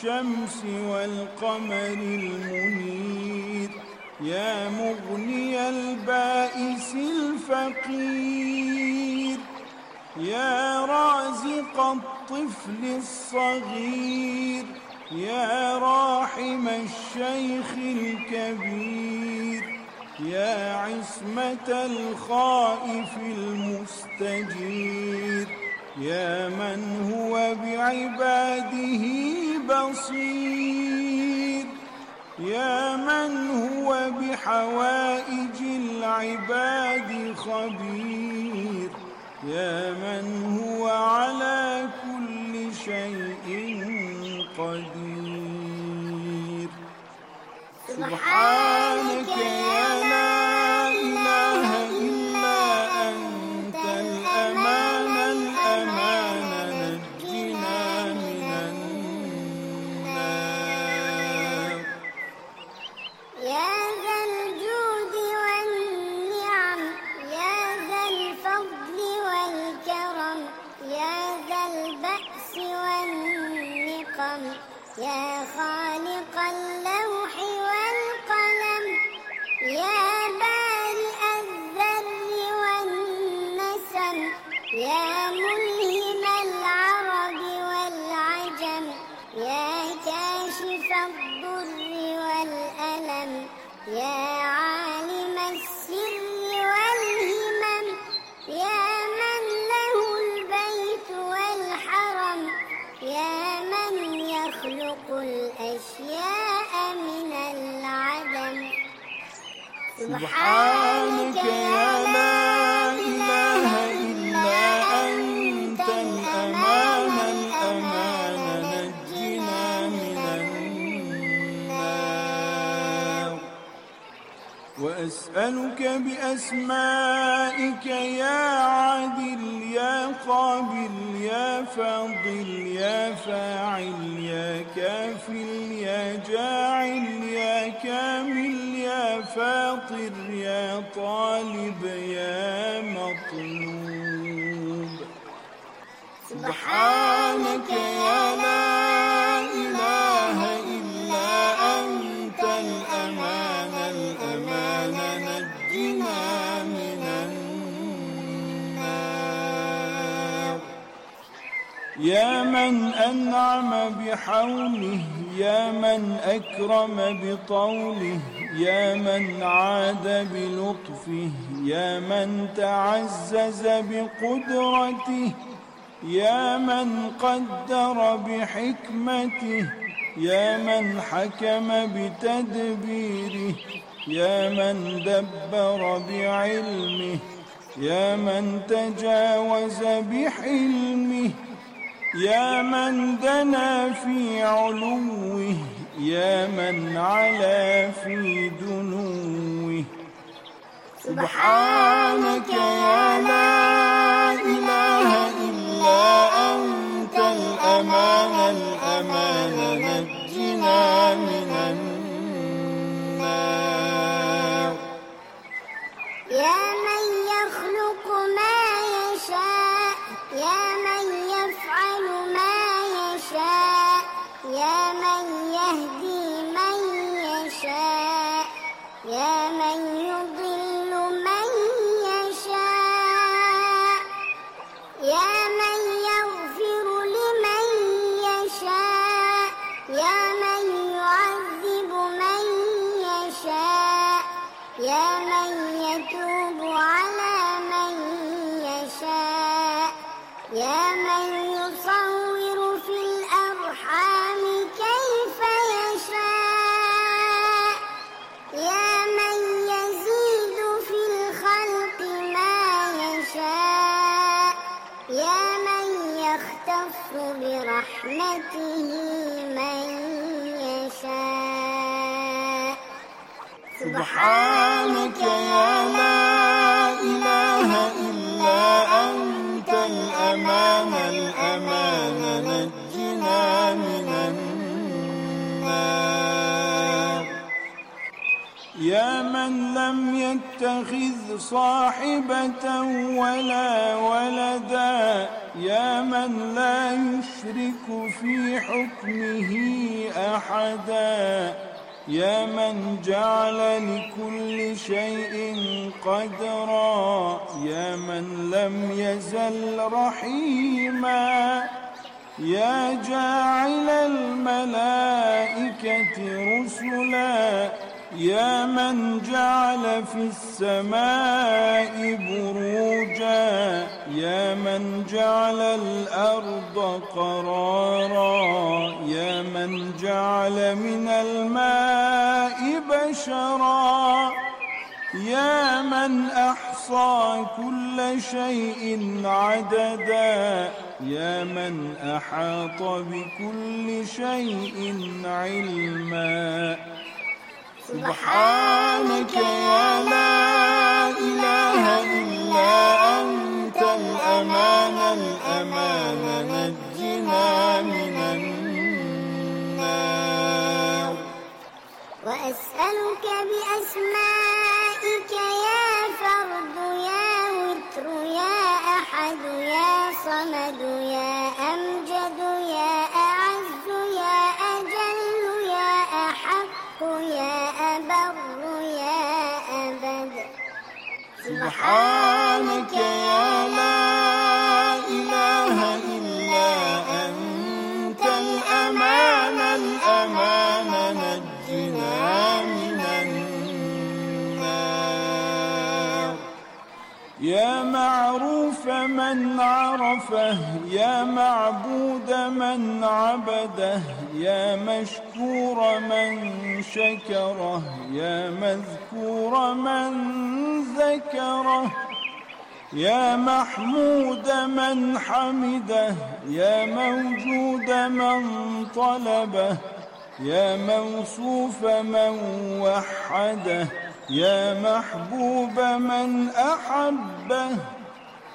الشمس والقمر المنير. يا مغني البائس الفقير. يا رازق الطفل الصغير. يا راحم الشيخ الكبير. يا عصمة الخائف المستجير. يا من هو بعباده بصير. يا من هو بحوائج العباد خبير؟ يا من هو على كل شيء قدير؟ سبحانك يا يا خالق اللوح سبحانك يا لا إله إلا أنت الأمان الأمان نجنا من النار. وأسألك بأسمائك يا عادل يا قابل يا فاضل يا فاعل يا كافل يا جاعل يا كامل. فاطر يا طالب يا مطلوب. سبحانك يا لا إله إلا أنت الأمان الأمان نجنا من النار. يا من أنعم بحوله يا من أكرم بطوله يا من عاد بلطفه يا من تعزز بقدرته يا من قدر بحكمته يا من حكم بتدبيره يا من دبر بعلمه يا من تجاوز بحلمه. يا من دنا في علوه يا من علا في دنوه. سبحانك يا لا إله إلا أنت الأمان الأمان نجنا من النار. يا من يخلق ما يشاء يا من يا من يتوب على من يشاء. يا من يصور في الأرحام كيف يشاء. يا من يزيد في الخلق ما يشاء. يا من يختص برحمته من يشاء. سبحان لم يتخذ صاحبة ولا ولدا يا من لا يشرك في حكمه أحدا يا من جعل لكل شيء قدرا يا من لم يزل رحيما يا جاعل الملائكة رسلا يا من جعل في السماء بروجا يا من جعل الأرض قرارا يا من جعل من الماء بشرا يا من أحصى كل شيء عددا يا من أحاط بكل شيء علما. سبحانك يا لا إله إلا أنت الأمان الأمان نجنا من النار. وأسألك بأسمائك يا فرد يا وتر يا أحد يا صمد يا سبحانك معروف من عرفه يا معبود من عبده يا مشكور من شكره يا مذكور من ذكره يا محمود من حمده يا موجود من طلبه يا موصوف من وحده يا محبوب من أحبه.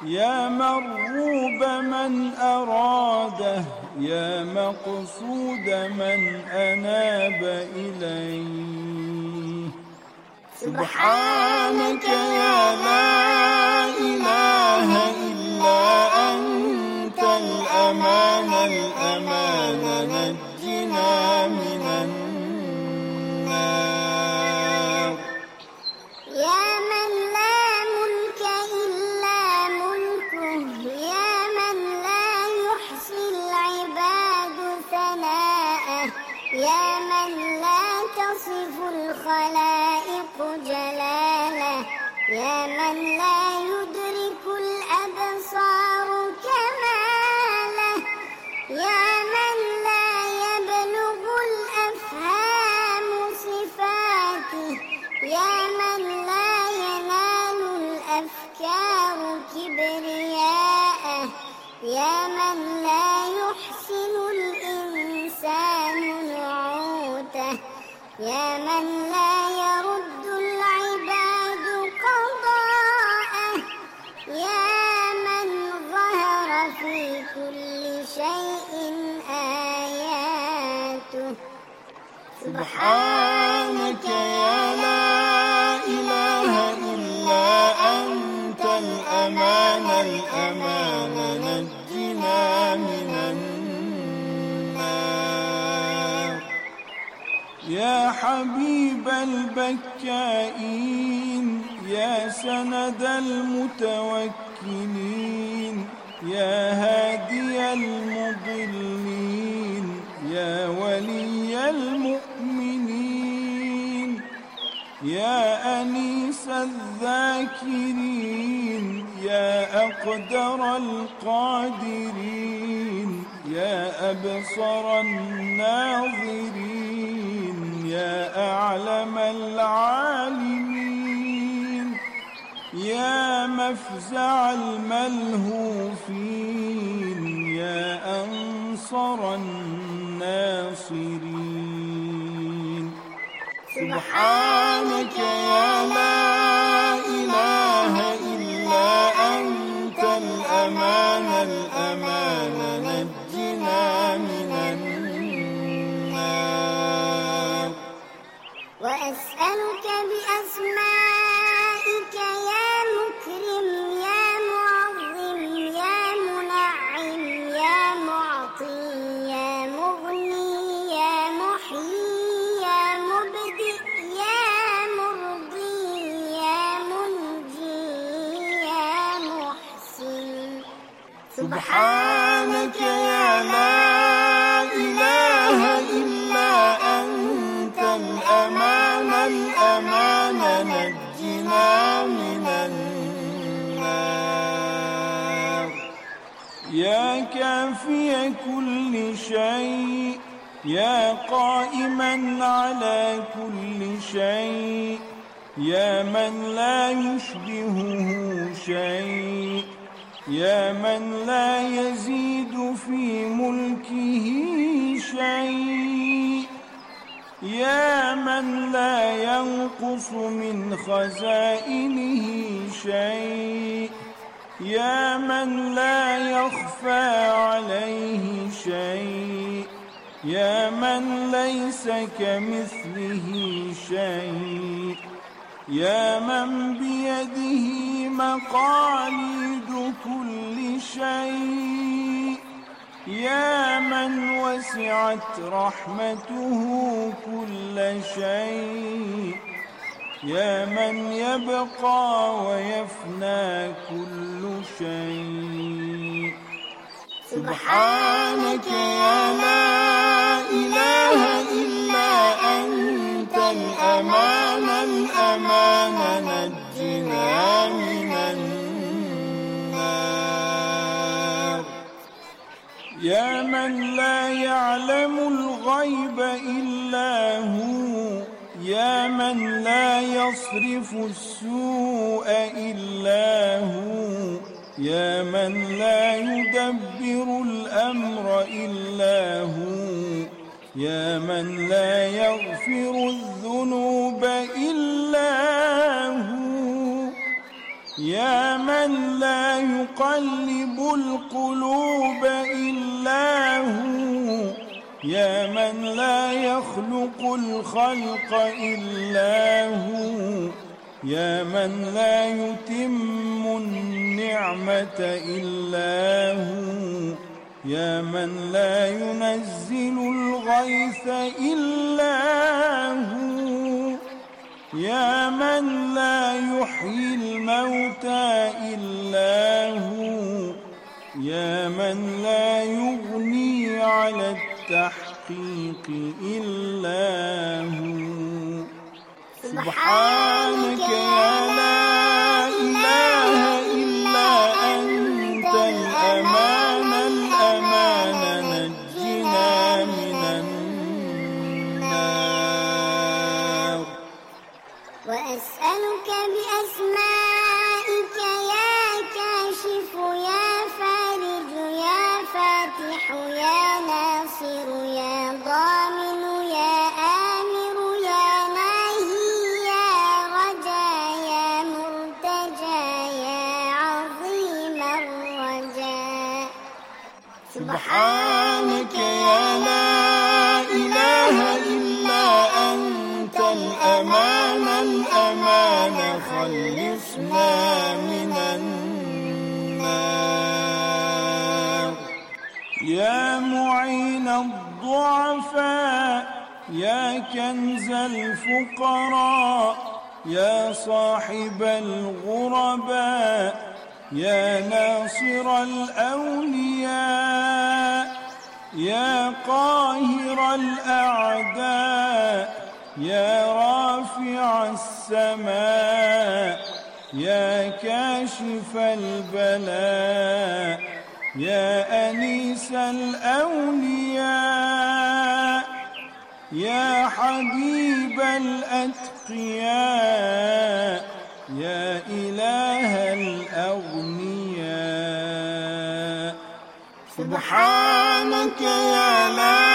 يا مرغوب من أراده يا مقصود من أناب إليه. سبحانك يا لا إله إلا من لا يرد العباد قضاءه يا من ظهر في كل شيء آياته سبحانك حبيب البكائين يا سند المتوكلين يا هادي المضلين يا ولي المؤمنين يا أنيس الذاكرين يا أقدر القادرين يا أبصر الناظرين. يا أعلم العالمين يا مفزع الملهوفين يا أنصر الناصرين. سبحانك يا لا إله إلا أنت الأمان الأمان. يا من بيده مقاليد كل شيء. يا من وسعت رحمته كل شيء. يا من يبقى ويفنى كل شيء. سبحانك يا لا إله إلا الأمان الأمان نجنا من النار. يا من لا يعلم الغيب إلا هو يا من لا يصرف السوء إلا هو يا من لا يدبر الأمر إلا هو. يا من لا يغفر الذنوب إلا هو. يا من لا يقلب القلوب إلا هو. يا من لا يخلق الخلق إلا هو. يا من لا يتم النعمة إلا هو. يا من لا ينزل الغيث إلا هو. يا من لا يحيي الموتى إلا هو. يا من لا يغني على التحقيق إلا هو. سبحانك يا لا سبحانك يا لا إله إلا أنت الأمان الأمان. خلصنا من النار. يا معين الضعفاء يا كنز الفقراء يا صاحب الغرباء يا ناصر الأولياء. يا قاهر الأعداء يا رافع السماء يا كاشف البلاء يا أنيس الأولياء يا حبيب الأتقياء يا إله سبحانك يا لا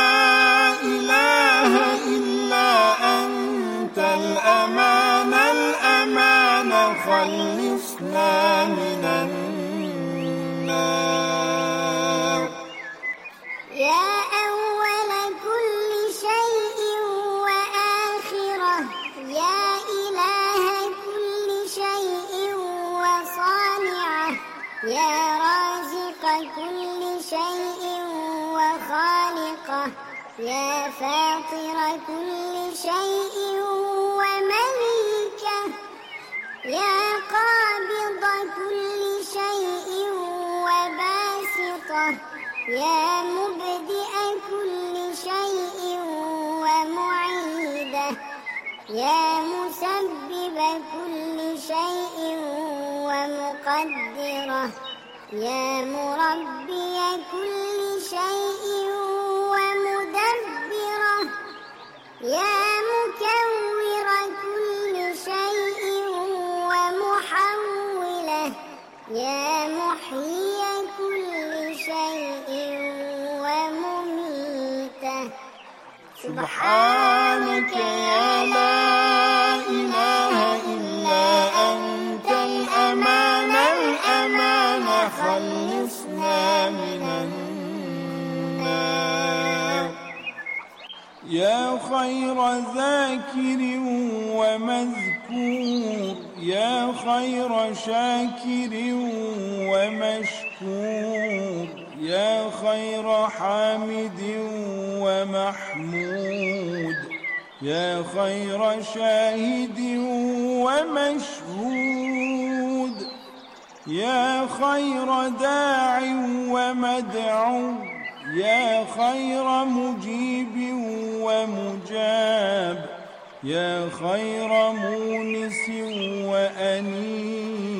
يا مبدئ كل شيء ومعيده. يا مسبب كل شيء ومقدره. يا مربي كل شيء ومدبره. يا مكور كل شيء ومحوله. يا محيي سبحانك يا لا إله إلا أنت الأمان الأمان خلصنا من النار. يا خير ذاكر ومذكور يا خير شاكر ومشكور. يا خير حامد ومحمود يا خير شاهد ومشهود يا خير داع ومدعو يا خير مجيب ومجاب يا خير مونس وأنيس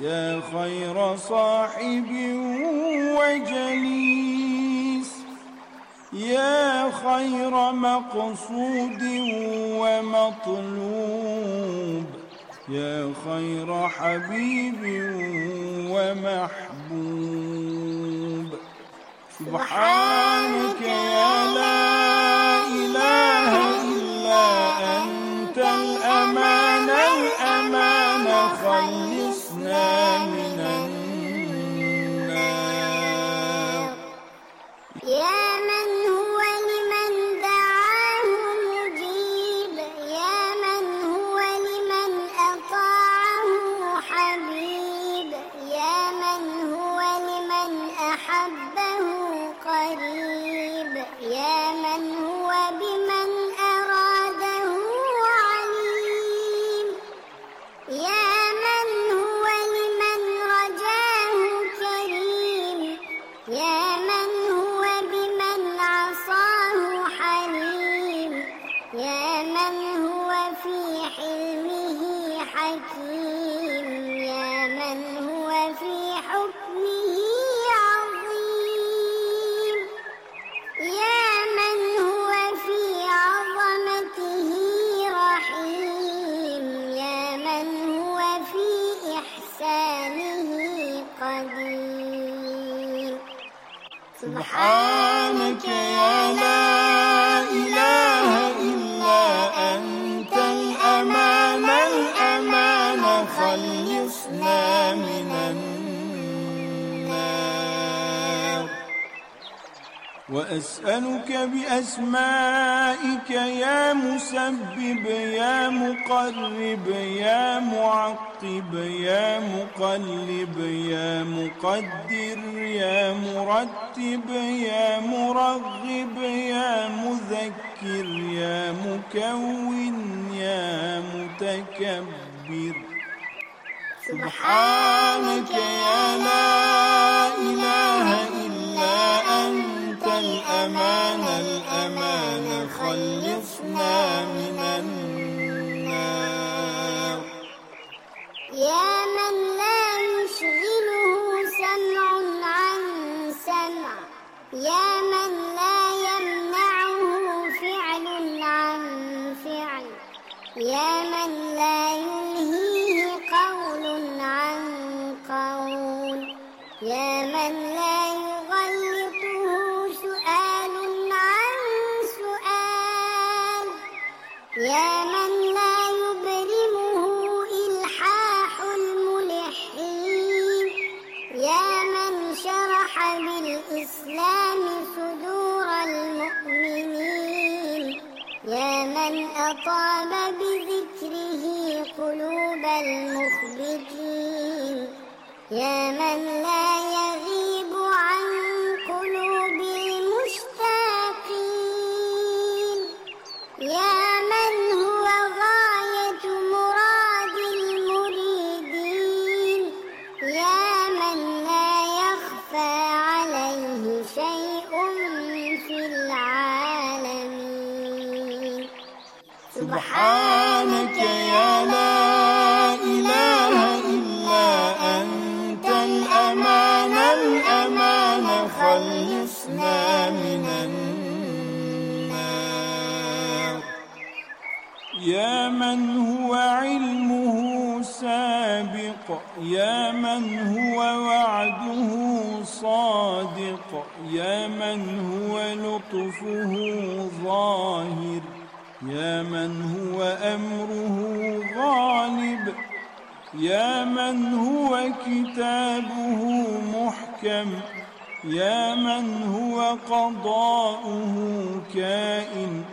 يا خير صاحب وجليس. يا خير مقصود ومطلوب. يا خير حبيب ومحبوب. سبحانك يا لا سبحانك يا لا وأسألك بأسمائك يا مسبب يا مقرب يا معقب يا مقلب يا مقدر يا مرتب يا مرغب يا مذكر يا مكون يا متكبر. سبحانك يا لا إله إلا الأمان الأمان خلصنا من النار. يا من لا يا من هو وعده صادق. يا من هو لطفه ظاهر. يا من هو أمره غالب. يا من هو كتابه محكم. يا من هو قضاؤه كائن.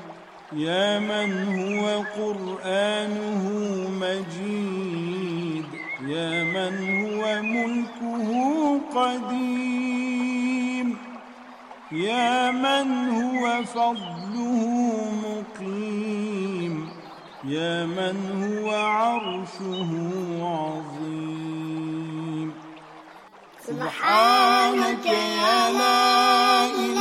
يا من هو قرآنه مجيد. يا من هو ملكه قديم. يا من هو فضله مقيم. يا من هو عرشه عظيم. سبحانك يا لا إله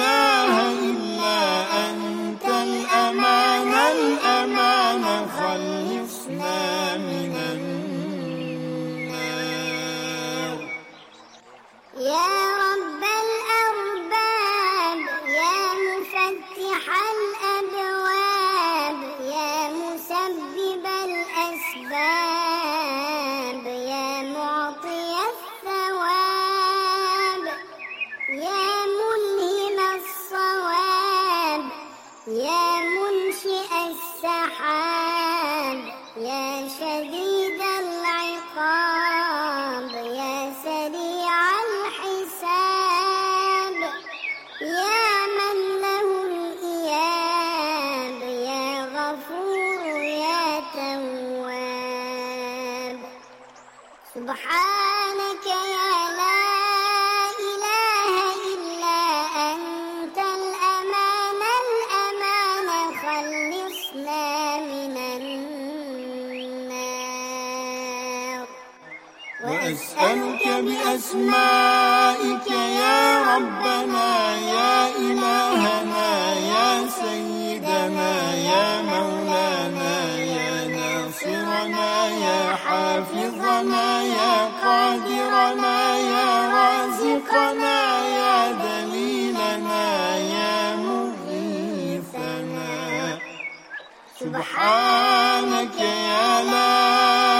بأسمائك يا ربنا يا إلهنا يا سيدنا يا مولانا يا ناصرنا يا حافظنا يا قادرنا يا رازقنا يا دليلنا يا مغيثنا. سبحانك يا لا